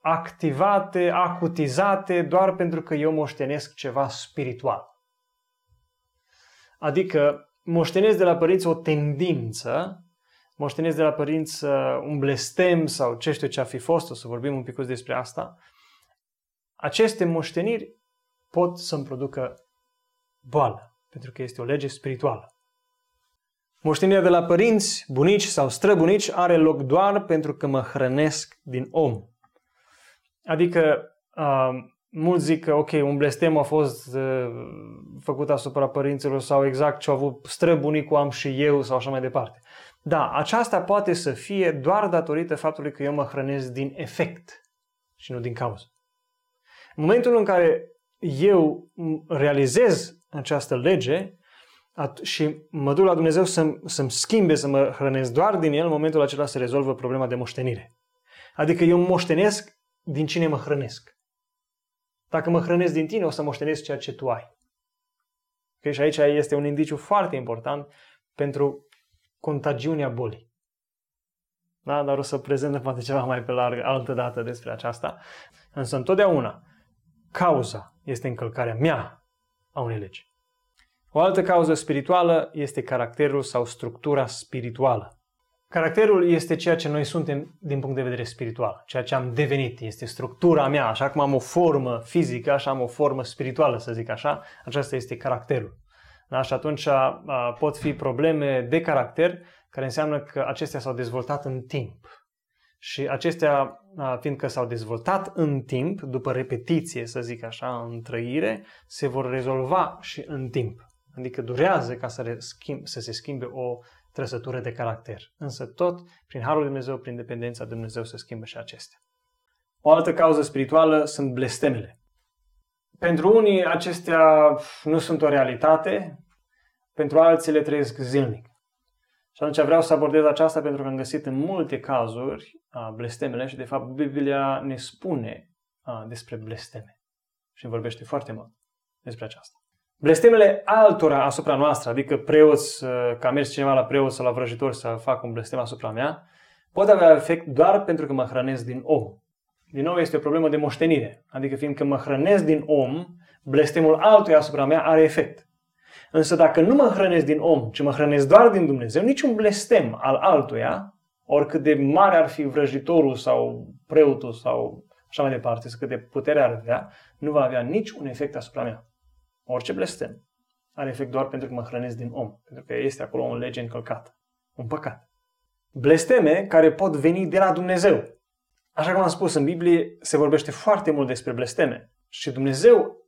activate, acutizate doar pentru că eu moștenesc ceva spiritual. Adică moștenesc de la părinți o tendință, moștenesc de la părinți uh, un blestem sau ce știu ce a fi fost, o să vorbim un pic despre asta. Aceste moșteniri pot să-mi producă boală, pentru că este o lege spirituală. Moștenirea de la părinți, bunici sau străbunici are loc doar pentru că mă hrănesc din om. Adică, uh, mulți zic că, ok, un blestem a fost uh, făcut asupra părinților sau exact ce au avut străbunicul am și eu sau așa mai departe. Da, aceasta poate să fie doar datorită faptului că eu mă hrănesc din efect și nu din cauză. În momentul în care eu realizez această lege, at- și mă duc la Dumnezeu să-mi, să-mi schimbe, să mă hrănesc doar din El, în momentul acela se rezolvă problema de moștenire. Adică eu moștenesc din cine mă hrănesc. Dacă mă hrănesc din tine, o să moștenesc ceea ce tu ai. Okay? Și aici este un indiciu foarte important pentru contagiunea bolii. Da? Dar o să prezentăm poate ceva mai pe larg altă dată despre aceasta. Însă întotdeauna cauza este încălcarea mea a unei legi. O altă cauză spirituală este caracterul sau structura spirituală. Caracterul este ceea ce noi suntem din punct de vedere spiritual, ceea ce am devenit, este structura mea, așa cum am o formă fizică, așa am o formă spirituală, să zic așa, aceasta este caracterul. Da? Și atunci a, pot fi probleme de caracter, care înseamnă că acestea s-au dezvoltat în timp. Și acestea, fiindcă s-au dezvoltat în timp, după repetiție, să zic așa, în trăire, se vor rezolva și în timp. Adică durează ca să, schimb, să se schimbe o trăsătură de caracter. Însă tot, prin Harul Lui Dumnezeu, prin dependența de Dumnezeu, se schimbă și acestea. O altă cauză spirituală sunt blestemele. Pentru unii acestea nu sunt o realitate, pentru alții le trăiesc zilnic. Și atunci vreau să abordez aceasta pentru că am găsit în multe cazuri blestemele și de fapt Biblia ne spune despre blesteme și vorbește foarte mult despre aceasta. Blestemele altora asupra noastră, adică preoți, uh, că a mers cineva la preot sau la vrăjitor să facă un blestem asupra mea, pot avea efect doar pentru că mă hrănesc din om. Din nou este o problemă de moștenire, adică fiindcă mă hrănesc din om, blestemul altuia asupra mea are efect. Însă dacă nu mă hrănesc din om, ci mă hrănesc doar din Dumnezeu, niciun blestem al altuia, oricât de mare ar fi vrăjitorul sau preotul sau așa mai departe, să cât de putere ar avea, nu va avea niciun efect asupra mea. Orice blestem are efect doar pentru că mă hrănesc din om, pentru că este acolo o lege încălcată, un păcat. Blesteme care pot veni de la Dumnezeu. Așa cum am spus, în Biblie se vorbește foarte mult despre blesteme și Dumnezeu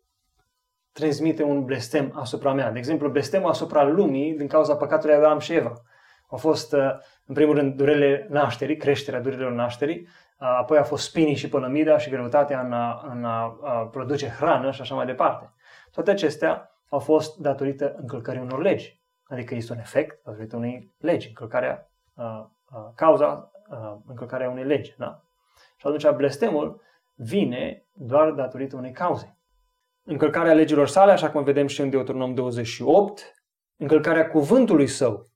transmite un blestem asupra mea. De exemplu, blestemul asupra lumii din cauza păcatului Adam și Eva. Au fost, uh, în primul rând, durerile nașterii, creșterea durerilor nașterii, uh, apoi a fost spinii și pălămida și greutatea în a, în a produce hrană și așa mai departe. Toate acestea au fost datorită încălcării unor legi. Adică este un efect datorită unei legi, încălcarea, uh, uh, cauza uh, încălcarea unei legi. Da? Și atunci blestemul vine doar datorită unei cauze. Încălcarea legilor sale, așa cum vedem și în Deuteronom 28, încălcarea cuvântului său,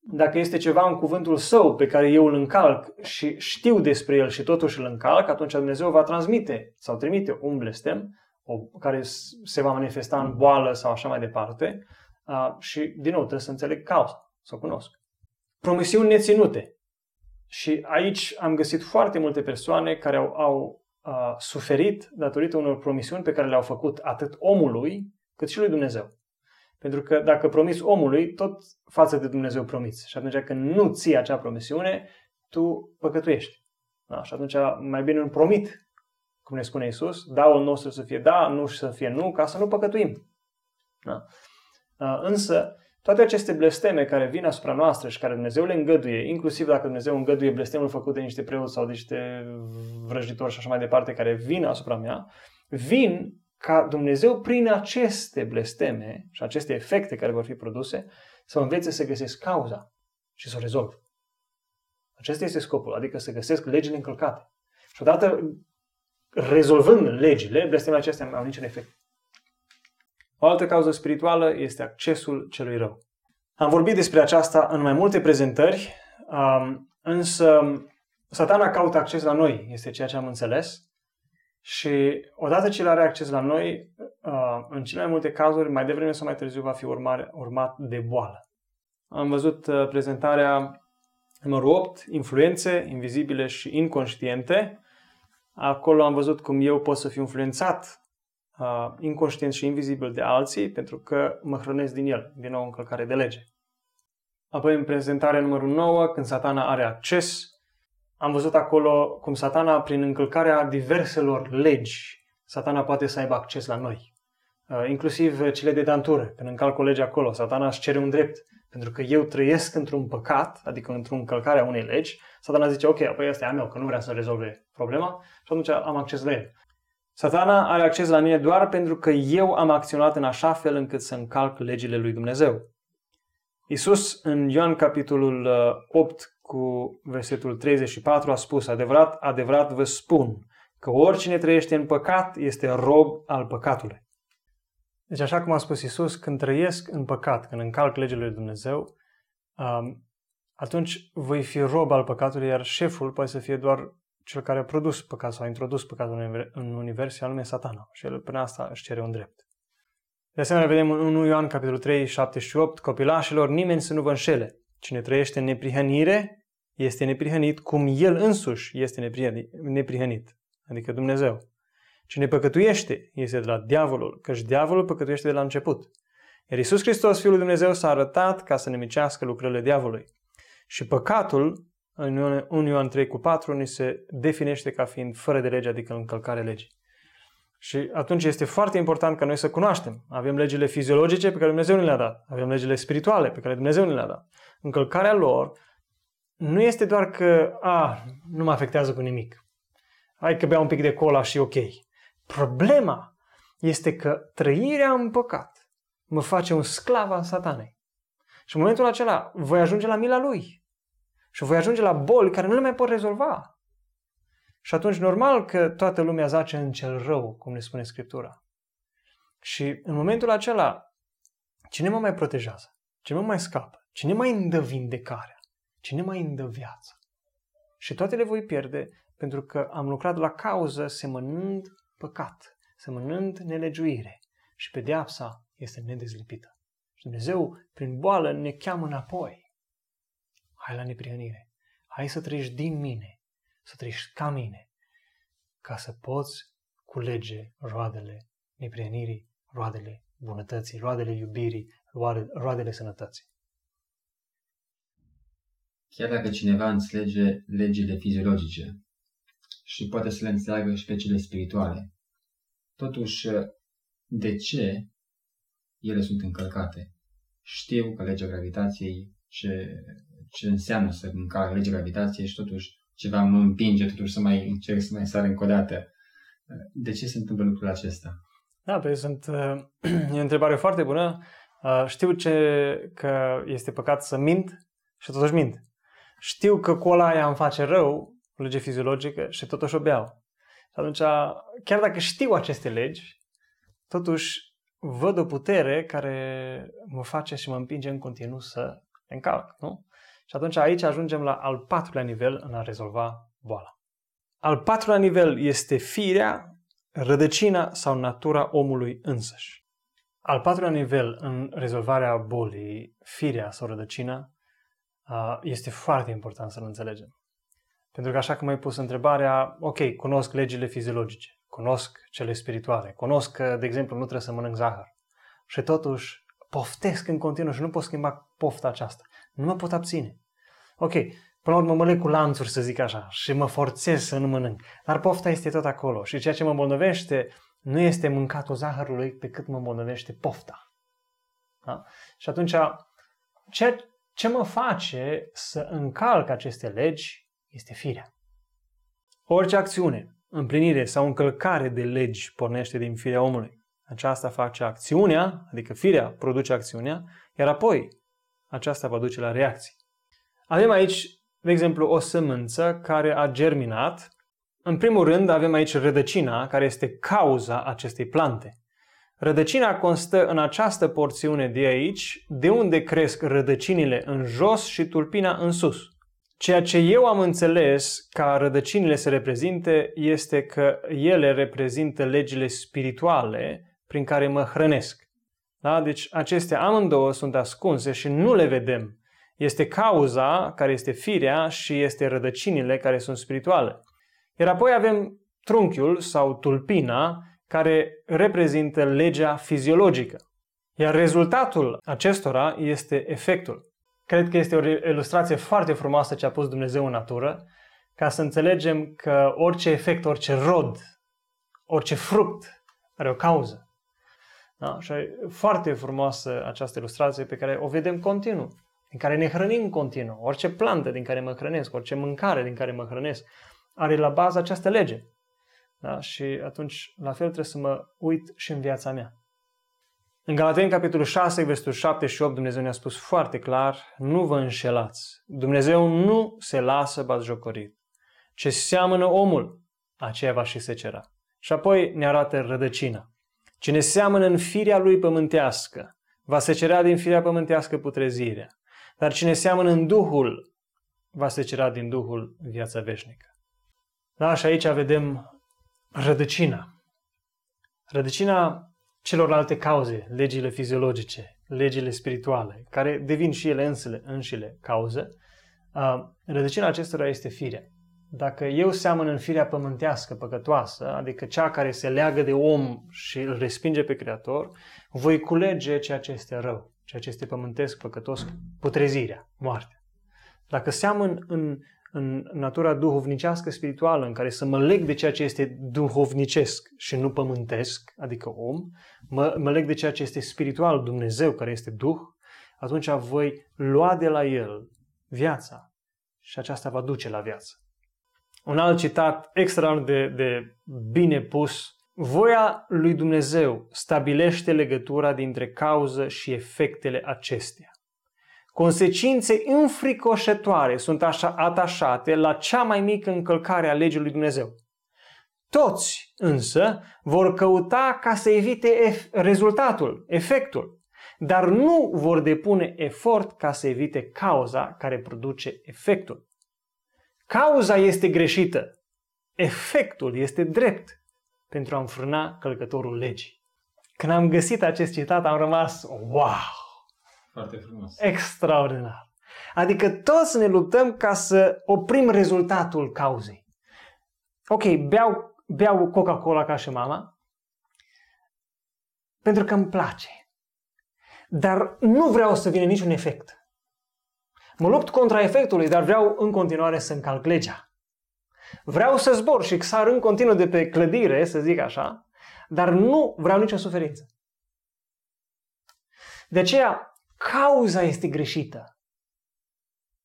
dacă este ceva în cuvântul său pe care eu îl încalc și știu despre el și totuși îl încalc, atunci Dumnezeu va transmite sau trimite un blestem o, care se va manifesta în boală sau așa mai departe a, și, din nou, trebuie să înțeleg cauza, să o cunosc. Promisiuni neținute. Și aici am găsit foarte multe persoane care au, au a, suferit datorită unor promisiuni pe care le-au făcut atât omului cât și lui Dumnezeu. Pentru că dacă promiți omului, tot față de Dumnezeu promiți. Și atunci când nu ții acea promisiune, tu păcătuiești. Da? Și atunci mai bine un promit, cum ne spune Isus, daul nostru să fie da, nu și să fie nu, ca să nu păcătuim. Da? Însă, toate aceste blesteme care vin asupra noastră și care Dumnezeu le îngăduie, inclusiv dacă Dumnezeu îngăduie blestemul făcut de niște preoți sau de niște vrăjitori și așa mai departe, care vin asupra mea, vin ca Dumnezeu prin aceste blesteme și aceste efecte care vor fi produse să învețe să găsesc cauza și să o rezolv. Acesta este scopul, adică să găsesc legile încălcate. Și odată rezolvând legile, blestemele acestea nu au niciun efect. O altă cauză spirituală este accesul celui rău. Am vorbit despre aceasta în mai multe prezentări, însă satana caută acces la noi, este ceea ce am înțeles. Și odată ce el are acces la noi, în cele mai multe cazuri, mai devreme sau mai târziu, va fi urmare, urmat de boală. Am văzut prezentarea numărul 8, influențe invizibile și inconștiente. Acolo am văzut cum eu pot să fiu influențat uh, inconștient și invizibil de alții pentru că mă hrănesc din el, din nou încălcare de lege. Apoi în prezentarea numărul 9, când satana are acces, am văzut acolo cum satana, prin încălcarea diverselor legi, satana poate să aibă acces la noi. Uh, inclusiv cele de dantură, când încalc o lege acolo, satana își cere un drept. Pentru că eu trăiesc într-un păcat, adică într-o încălcare a unei legi, satana zice, ok, apoi asta e a meu, că nu vrea să rezolve problema și atunci am acces la el. Satana are acces la mine doar pentru că eu am acționat în așa fel încât să încalc legile lui Dumnezeu. Isus în Ioan capitolul 8 uh, cu versetul 34 a spus, adevărat, adevărat vă spun că oricine trăiește în păcat este rob al păcatului. Deci așa cum a spus Isus, când trăiesc în păcat, când încalc legile lui Dumnezeu, um, atunci voi fi rob al păcatului, iar șeful poate să fie doar cel care a produs păcatul sau a introdus păcatul în univers, anume satana. Și el prin asta își cere un drept. De asemenea, vedem în 1 Ioan, capitolul 3, 7 și 8, copilașilor, nimeni să nu vă înșele. Cine trăiește în neprihănire este neprihănit cum el însuși este neprihănit, adică Dumnezeu. Cine păcătuiește este de la diavolul, căci diavolul păcătuiește de la început. Iar Iisus Hristos, Fiul lui Dumnezeu, s-a arătat ca să ne micească lucrările diavolului. Și păcatul în 1 Ioan 3 cu 4 ni se definește ca fiind fără de lege, adică încălcare legii. Și atunci este foarte important ca noi să cunoaștem. Avem legile fiziologice pe care Dumnezeu ne le-a dat. Avem legile spirituale pe care Dumnezeu ne le-a dat. Încălcarea lor nu este doar că, a, nu mă afectează cu nimic. Hai că beau un pic de cola și ok. Problema este că trăirea în păcat mă face un sclav al satanei. Și în momentul acela voi ajunge la mila lui. Și voi ajunge la boli care nu le mai pot rezolva. Și atunci normal că toată lumea zace în cel rău, cum ne spune Scriptura. Și în momentul acela, cine mă mai protejează? Cine mă mai scapă? Cine mai îndă vindecarea? Cine mai îndă viața? Și toate le voi pierde pentru că am lucrat la cauză semănând păcat, semănând nelegiuire. Și pedeapsa este nedezlipită. Și Dumnezeu, prin boală, ne cheamă înapoi hai la neprihănire. Hai să trăiești din mine, să trăiești ca mine, ca să poți culege roadele neprihănirii, roadele bunătății, roadele iubirii, roadele sănătății. Chiar dacă cineva înțelege legile fiziologice și poate să le înțeleagă și pe cele spirituale, totuși, de ce ele sunt încălcate? Știu că legea gravitației ce ce înseamnă să încalc legea gravitației și totuși ceva mă împinge totuși să mai încerc să mai sar încă o dată. De ce se întâmplă lucrul acesta? Da, pe sunt, uh, e o întrebare foarte bună. Uh, știu ce, că este păcat să mint și totuși mint. Știu că cola aia îmi face rău, lege fiziologică, și totuși o beau. Și atunci, chiar dacă știu aceste legi, totuși văd o putere care mă face și mă împinge în continuu să încalc, nu? Și atunci aici ajungem la al patrulea nivel în a rezolva boala. Al patrulea nivel este firea, rădăcina sau natura omului însăși. Al patrulea nivel în rezolvarea bolii, firea sau rădăcina, este foarte important să-l înțelegem. Pentru că așa cum ai pus întrebarea, ok, cunosc legile fiziologice, cunosc cele spirituale, cunosc că, de exemplu, nu trebuie să mănânc zahăr. Și totuși poftesc în continuu și nu pot schimba pofta aceasta. Nu mă pot abține. Ok, până la urmă mă leg cu lanțuri, să zic așa, și mă forțez să nu mănânc. Dar pofta este tot acolo. Și ceea ce mă îmbolnăvește nu este mâncatul zahărului, pe cât mă îmbolnăvește pofta. Da? Și atunci, ce, ce mă face să încalc aceste legi este firea. Orice acțiune, împlinire sau încălcare de legi pornește din firea omului. Aceasta face acțiunea, adică firea produce acțiunea, iar apoi aceasta va duce la reacții. Avem aici, de exemplu, o sămânță care a germinat. În primul rând avem aici rădăcina, care este cauza acestei plante. Rădăcina constă în această porțiune de aici, de unde cresc rădăcinile în jos și tulpina în sus. Ceea ce eu am înțeles ca rădăcinile să reprezinte este că ele reprezintă legile spirituale prin care mă hrănesc. Da? Deci acestea amândouă sunt ascunse și nu le vedem. Este cauza care este firea și este rădăcinile care sunt spirituale. Iar apoi avem trunchiul sau tulpina care reprezintă legea fiziologică. Iar rezultatul acestora este efectul. Cred că este o ilustrație foarte frumoasă ce a pus Dumnezeu în natură, ca să înțelegem că orice efect, orice rod, orice fruct are o cauză. Da? Și e foarte frumoasă această ilustrație pe care o vedem continuu, din care ne hrănim continuu. Orice plantă din care mă hrănesc, orice mâncare din care mă hrănesc, are la bază această lege. Da? Și atunci, la fel, trebuie să mă uit și în viața mea. În Galateni, capitolul 6, versetul 7 și 8, Dumnezeu ne-a spus foarte clar, nu vă înșelați. Dumnezeu nu se lasă batjocorit. Ce seamănă omul, aceea va și secera. Și apoi ne arată rădăcina. Cine seamănă în firea lui pământească, va secerea din firea pământească putrezirea. Dar cine seamănă în Duhul, va secera din Duhul viața veșnică. Da, și aici vedem rădăcina. Rădăcina celorlalte cauze, legile fiziologice, legile spirituale, care devin și ele însele, înșile cauze, rădăcina acestora este firea. Dacă eu seamăn în firea pământească, păcătoasă, adică cea care se leagă de om și îl respinge pe Creator, voi culege ceea ce este rău, ceea ce este pământesc, păcătos, putrezirea, moartea. Dacă seamăn în în natura duhovnicească spirituală, în care să mă leg de ceea ce este duhovnicesc și nu pământesc, adică om, mă, mă leg de ceea ce este spiritual, Dumnezeu, care este Duh, atunci voi lua de la El viața și aceasta va duce la viață. Un alt citat extraordinar de, de bine pus. Voia lui Dumnezeu stabilește legătura dintre cauză și efectele acesteia. Consecințe înfricoșătoare sunt așa atașate la cea mai mică încălcare a legii lui Dumnezeu. Toți însă vor căuta ca să evite ef- rezultatul, efectul, dar nu vor depune efort ca să evite cauza care produce efectul. Cauza este greșită, efectul este drept pentru a înfrâna călcătorul legii. Când am găsit acest citat, am rămas, wow! Foarte frumos. Extraordinar. Adică toți ne luptăm ca să oprim rezultatul cauzei. Ok, beau, beau Coca-Cola ca și mama, pentru că îmi place. Dar nu vreau să vină niciun efect. Mă lupt contra efectului, dar vreau în continuare să încalc legea. Vreau să zbor și sar în continuu de pe clădire, să zic așa, dar nu vreau nicio suferință. De aceea, Cauza este greșită.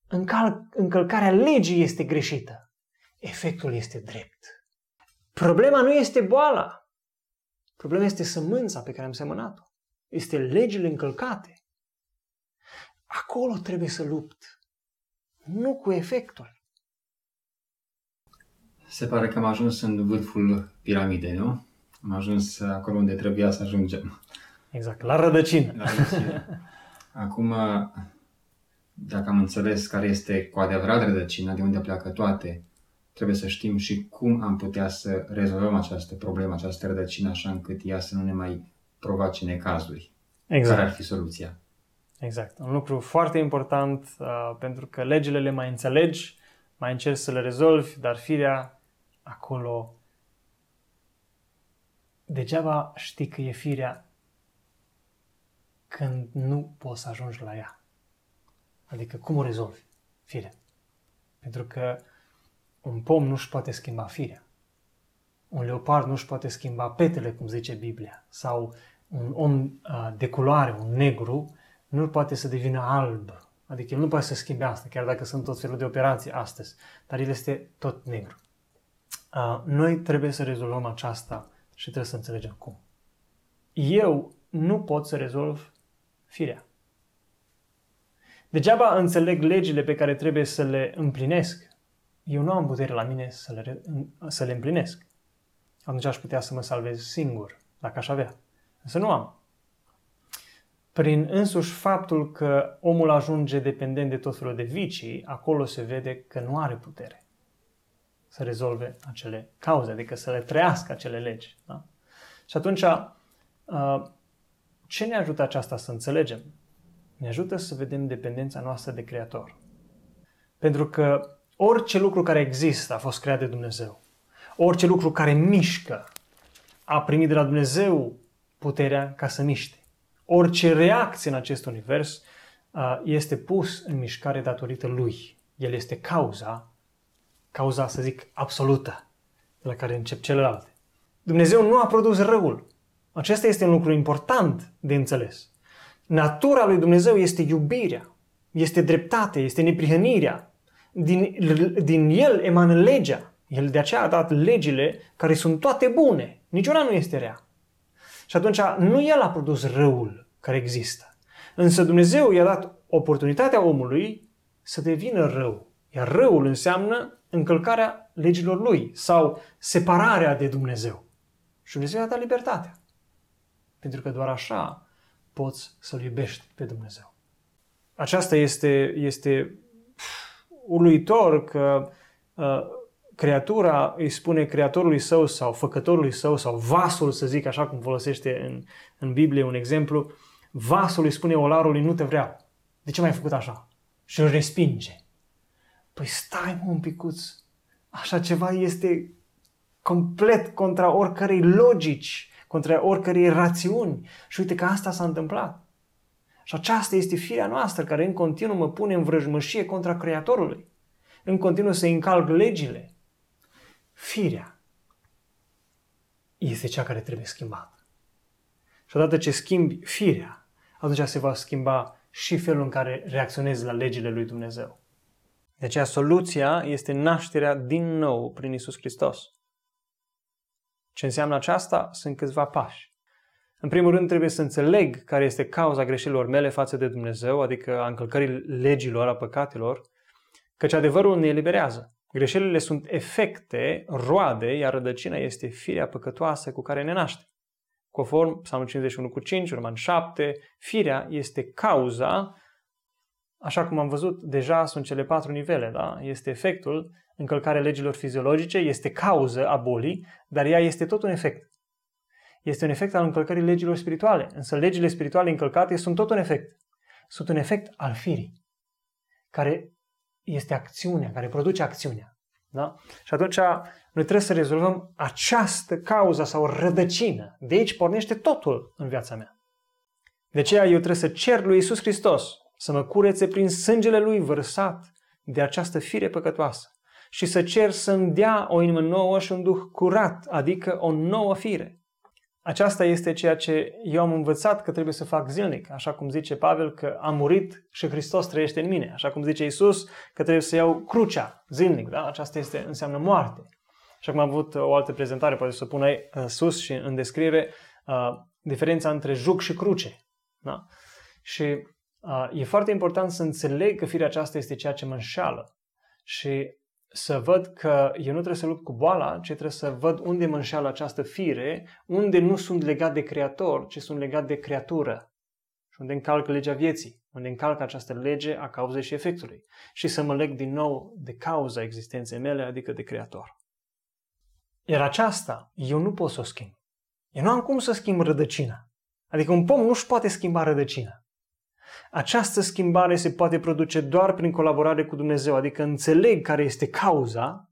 Încal- încălcarea legii este greșită. Efectul este drept. Problema nu este boala. Problema este sămânța pe care am semănat-o. Este legile încălcate. Acolo trebuie să lupt. Nu cu efectul. Se pare că am ajuns în vârful piramidei, nu? Am ajuns acolo unde trebuia să ajungem. Exact, la rădăcină. La rădăcină. Acum, dacă am înțeles care este cu adevărat rădăcina, de unde pleacă toate, trebuie să știm și cum am putea să rezolvăm această problemă, această rădăcină, așa încât ea să nu ne mai provoace necazuri. Exact. Care ar fi soluția? Exact. Un lucru foarte important, uh, pentru că legile le mai înțelegi, mai încerci să le rezolvi, dar firea acolo degeaba știi că e firea când nu poți să ajungi la ea. Adică cum o rezolvi? Firea. Pentru că un pom nu-și poate schimba firea. Un leopard nu-și poate schimba petele, cum zice Biblia. Sau un om uh, de culoare, un negru, nu poate să devină alb. Adică el nu poate să schimbe asta, chiar dacă sunt tot felul de operații astăzi. Dar el este tot negru. Uh, noi trebuie să rezolvăm aceasta și trebuie să înțelegem cum. Eu nu pot să rezolv firea. Degeaba înțeleg legile pe care trebuie să le împlinesc. Eu nu am putere la mine să le, să le împlinesc. Atunci aș putea să mă salvez singur, dacă aș avea. Însă nu am. Prin însuși faptul că omul ajunge dependent de tot felul de vicii, acolo se vede că nu are putere să rezolve acele cauze, adică să le trăiască acele legi. Da? Și atunci, uh, ce ne ajută aceasta să înțelegem? Ne ajută să vedem dependența noastră de Creator. Pentru că orice lucru care există a fost creat de Dumnezeu. Orice lucru care mișcă a primit de la Dumnezeu puterea ca să miște. Orice reacție în acest univers uh, este pus în mișcare datorită Lui. El este cauza, cauza, să zic, absolută, de la care încep celelalte. Dumnezeu nu a produs răul. Acesta este un lucru important de înțeles. Natura lui Dumnezeu este iubirea, este dreptate, este neprihănirea. Din, din El emană legea. El de aceea a dat legile care sunt toate bune. Niciuna nu este rea. Și atunci nu El a produs răul care există. Însă Dumnezeu i-a dat oportunitatea omului să devină rău. Iar răul înseamnă încălcarea legilor lui sau separarea de Dumnezeu. Și Dumnezeu i-a dat libertatea. Pentru că doar așa poți să-L iubești pe Dumnezeu. Aceasta este, este uluitor că uh, creatura îi spune creatorului său sau făcătorului său sau vasul, să zic așa cum folosește în, în Biblie un exemplu, vasul îi spune olarului nu te vreau. De ce m-ai făcut așa? Și îl respinge. Păi stai mă un picuț. Așa ceva este complet contra oricărei logici, contra oricărei rațiuni. Și uite că asta s-a întâmplat. Și aceasta este firea noastră care în continuu mă pune în vrăjmășie contra Creatorului. În continuu să încalc legile. Firea este cea care trebuie schimbată. Și odată ce schimbi firea, atunci se va schimba și felul în care reacționezi la legile lui Dumnezeu. De aceea soluția este nașterea din nou prin Isus Hristos. Ce înseamnă aceasta? Sunt câțiva pași. În primul rând trebuie să înțeleg care este cauza greșelilor mele față de Dumnezeu, adică a încălcării legilor, a păcatelor, căci adevărul ne eliberează. Greșelile sunt efecte, roade, iar rădăcina este firea păcătoasă cu care ne naște. Conform Psalmul 51 cu 5, Roman 7, firea este cauza, așa cum am văzut, deja sunt cele patru nivele, da? Este efectul, încălcarea legilor fiziologice, este cauză a bolii, dar ea este tot un efect. Este un efect al încălcării legilor spirituale, însă legile spirituale încălcate sunt tot un efect. Sunt un efect al firii, care este acțiunea, care produce acțiunea. Da? Și atunci noi trebuie să rezolvăm această cauză sau rădăcină. De aici pornește totul în viața mea. De aceea eu trebuie să cer lui Isus Hristos să mă curețe prin sângele lui vărsat de această fire păcătoasă și să cer să-mi dea o inimă nouă și un duh curat, adică o nouă fire. Aceasta este ceea ce eu am învățat că trebuie să fac zilnic, așa cum zice Pavel că am murit și Hristos trăiește în mine, așa cum zice Isus că trebuie să iau crucea zilnic, da? aceasta este, înseamnă moarte. Așa cum am avut o altă prezentare, poate să o pun aici uh, sus și în descriere, uh, diferența între juc și cruce. Da? Și uh, e foarte important să înțeleg că firea aceasta este ceea ce mă înșală și să văd că eu nu trebuie să lupt cu boala, ci trebuie să văd unde mă înșeală această fire, unde nu sunt legat de creator, ci sunt legat de creatură. Și unde încalc legea vieții, unde încalcă această lege a cauzei și efectului și să mă leg din nou de cauza existenței mele, adică de Creator. Iar aceasta, eu nu pot să o schimb. Eu nu am cum să schimb rădăcina. Adică un pom nu-și poate schimba rădăcina. Această schimbare se poate produce doar prin colaborare cu Dumnezeu, adică înțeleg care este cauza,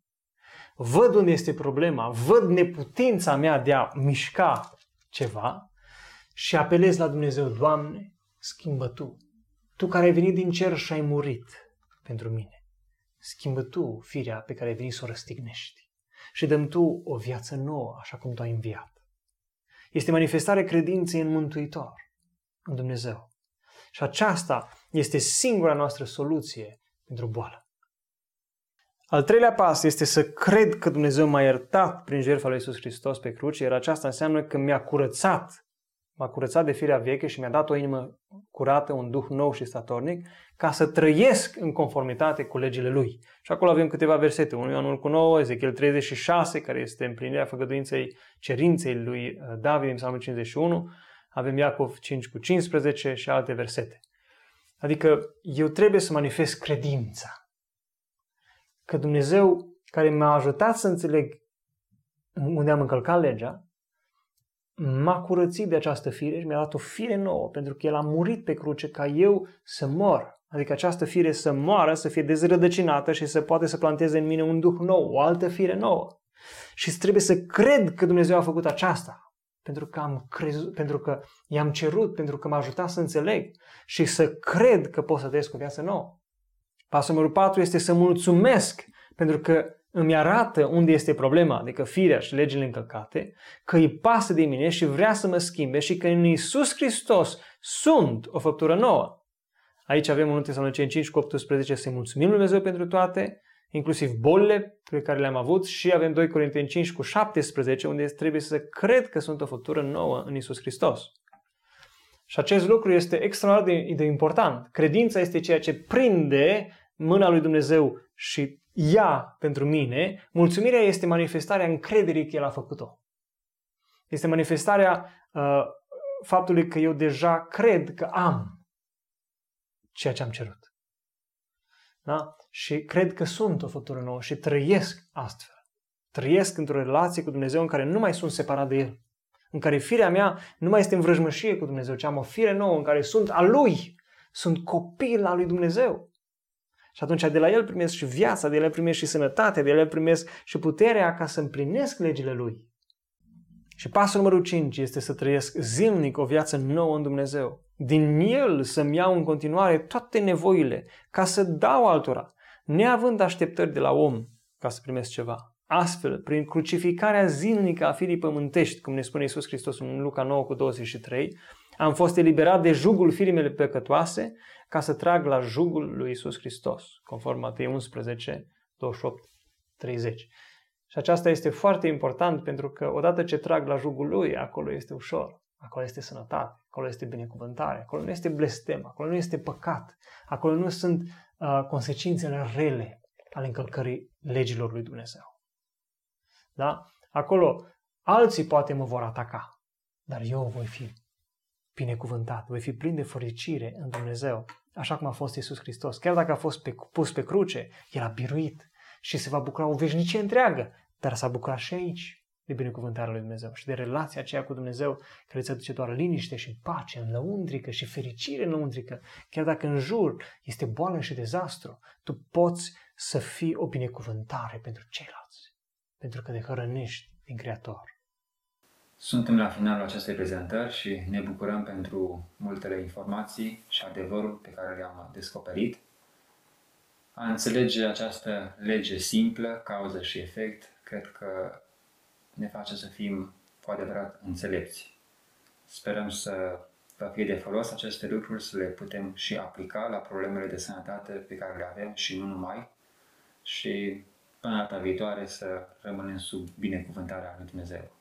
văd unde este problema, văd neputința mea de a mișca ceva și apelez la Dumnezeu, Doamne, schimbă Tu. Tu care ai venit din cer și ai murit pentru mine. Schimbă Tu firea pe care ai venit să o răstignești și dăm Tu o viață nouă, așa cum Tu ai înviat. Este manifestarea credinței în Mântuitor, în Dumnezeu. Și aceasta este singura noastră soluție pentru boală. Al treilea pas este să cred că Dumnezeu m-a iertat prin jertfa lui Iisus Hristos pe cruce, iar aceasta înseamnă că mi-a curățat, m-a curățat de firea veche și mi-a dat o inimă curată, un duh nou și statornic, ca să trăiesc în conformitate cu legile Lui. Și acolo avem câteva versete, unul Ioan 1 cu 9, Ezechiel 36, care este împlinirea făgăduinței cerinței lui uh, David în Psalmul 51, avem Iacov 5 cu 15 și alte versete. Adică eu trebuie să manifest credința că Dumnezeu care m-a ajutat să înțeleg unde am încălcat legea, m-a curățit de această fire și mi-a dat o fire nouă, pentru că El a murit pe cruce ca eu să mor. Adică această fire să moară, să fie dezrădăcinată și să poate să planteze în mine un duh nou, o altă fire nouă. Și trebuie să cred că Dumnezeu a făcut aceasta. Pentru că, am crezut, pentru că i-am cerut, pentru că m-a ajutat să înțeleg și să cred că pot să trăiesc o viață nouă. Pasul numărul 4 este să mulțumesc pentru că îmi arată unde este problema, adică firea și legile încălcate, că îi pasă de mine și vrea să mă schimbe și că în Iisus Hristos sunt o făptură nouă. Aici avem 1 Tesaloniceni 5 cu 18 să-i mulțumim Lui Dumnezeu pentru toate, inclusiv bolile pe care le-am avut și avem 2 Corinteni 5 cu 17 unde trebuie să cred că sunt o făptură nouă în Iisus Hristos. Și acest lucru este extraordinar de important. Credința este ceea ce prinde mâna lui Dumnezeu și ia pentru mine. Mulțumirea este manifestarea încrederii că El a făcut-o. Este manifestarea uh, faptului că eu deja cred că am ceea ce am cerut. Da? Și cred că sunt o făptură nouă și trăiesc astfel. Trăiesc într-o relație cu Dumnezeu în care nu mai sunt separat de El în care firea mea nu mai este în vrăjmășie cu Dumnezeu, ci am o fire nouă în care sunt a Lui, sunt copil al lui Dumnezeu. Și atunci de la El primesc și viața, de la El primesc și sănătatea, de la El primesc și puterea ca să împlinesc legile Lui. Și pasul numărul 5 este să trăiesc zilnic o viață nouă în Dumnezeu. Din El să-mi iau în continuare toate nevoile ca să dau altora, neavând așteptări de la om ca să primesc ceva. Astfel, prin crucificarea zilnică a firii pământești, cum ne spune Iisus Hristos în Luca 9 cu 23, am fost eliberat de jugul firii mele păcătoase ca să trag la jugul lui Iisus Hristos, conform Matei 11, 28, 30. Și aceasta este foarte important pentru că odată ce trag la jugul lui, acolo este ușor, acolo este sănătate, acolo este binecuvântare, acolo nu este blestem, acolo nu este păcat, acolo nu sunt uh, consecințele rele ale încălcării legilor lui Dumnezeu. Da? Acolo alții poate mă vor ataca, dar eu voi fi binecuvântat, voi fi plin de fericire în Dumnezeu, așa cum a fost Isus Hristos. Chiar dacă a fost pe, pus pe cruce, El a biruit și se va bucura o veșnicie întreagă, dar s-a bucurat și aici de binecuvântarea lui Dumnezeu și de relația aceea cu Dumnezeu care îți aduce doar liniște și pace în lăuntrică și fericire în lăuntrică. Chiar dacă în jur este boală și dezastru, tu poți să fii o binecuvântare pentru ceilalți pentru că te hrănești din Creator. Suntem la finalul acestei prezentări și ne bucurăm pentru multele informații și adevărul pe care le-am descoperit. A înțelege această lege simplă, cauză și efect, cred că ne face să fim cu adevărat înțelepți. Sperăm să vă fie de folos aceste lucruri, să le putem și aplica la problemele de sănătate pe care le avem și nu numai. Și până data viitoare să rămânem sub binecuvântarea lui Dumnezeu. Amin.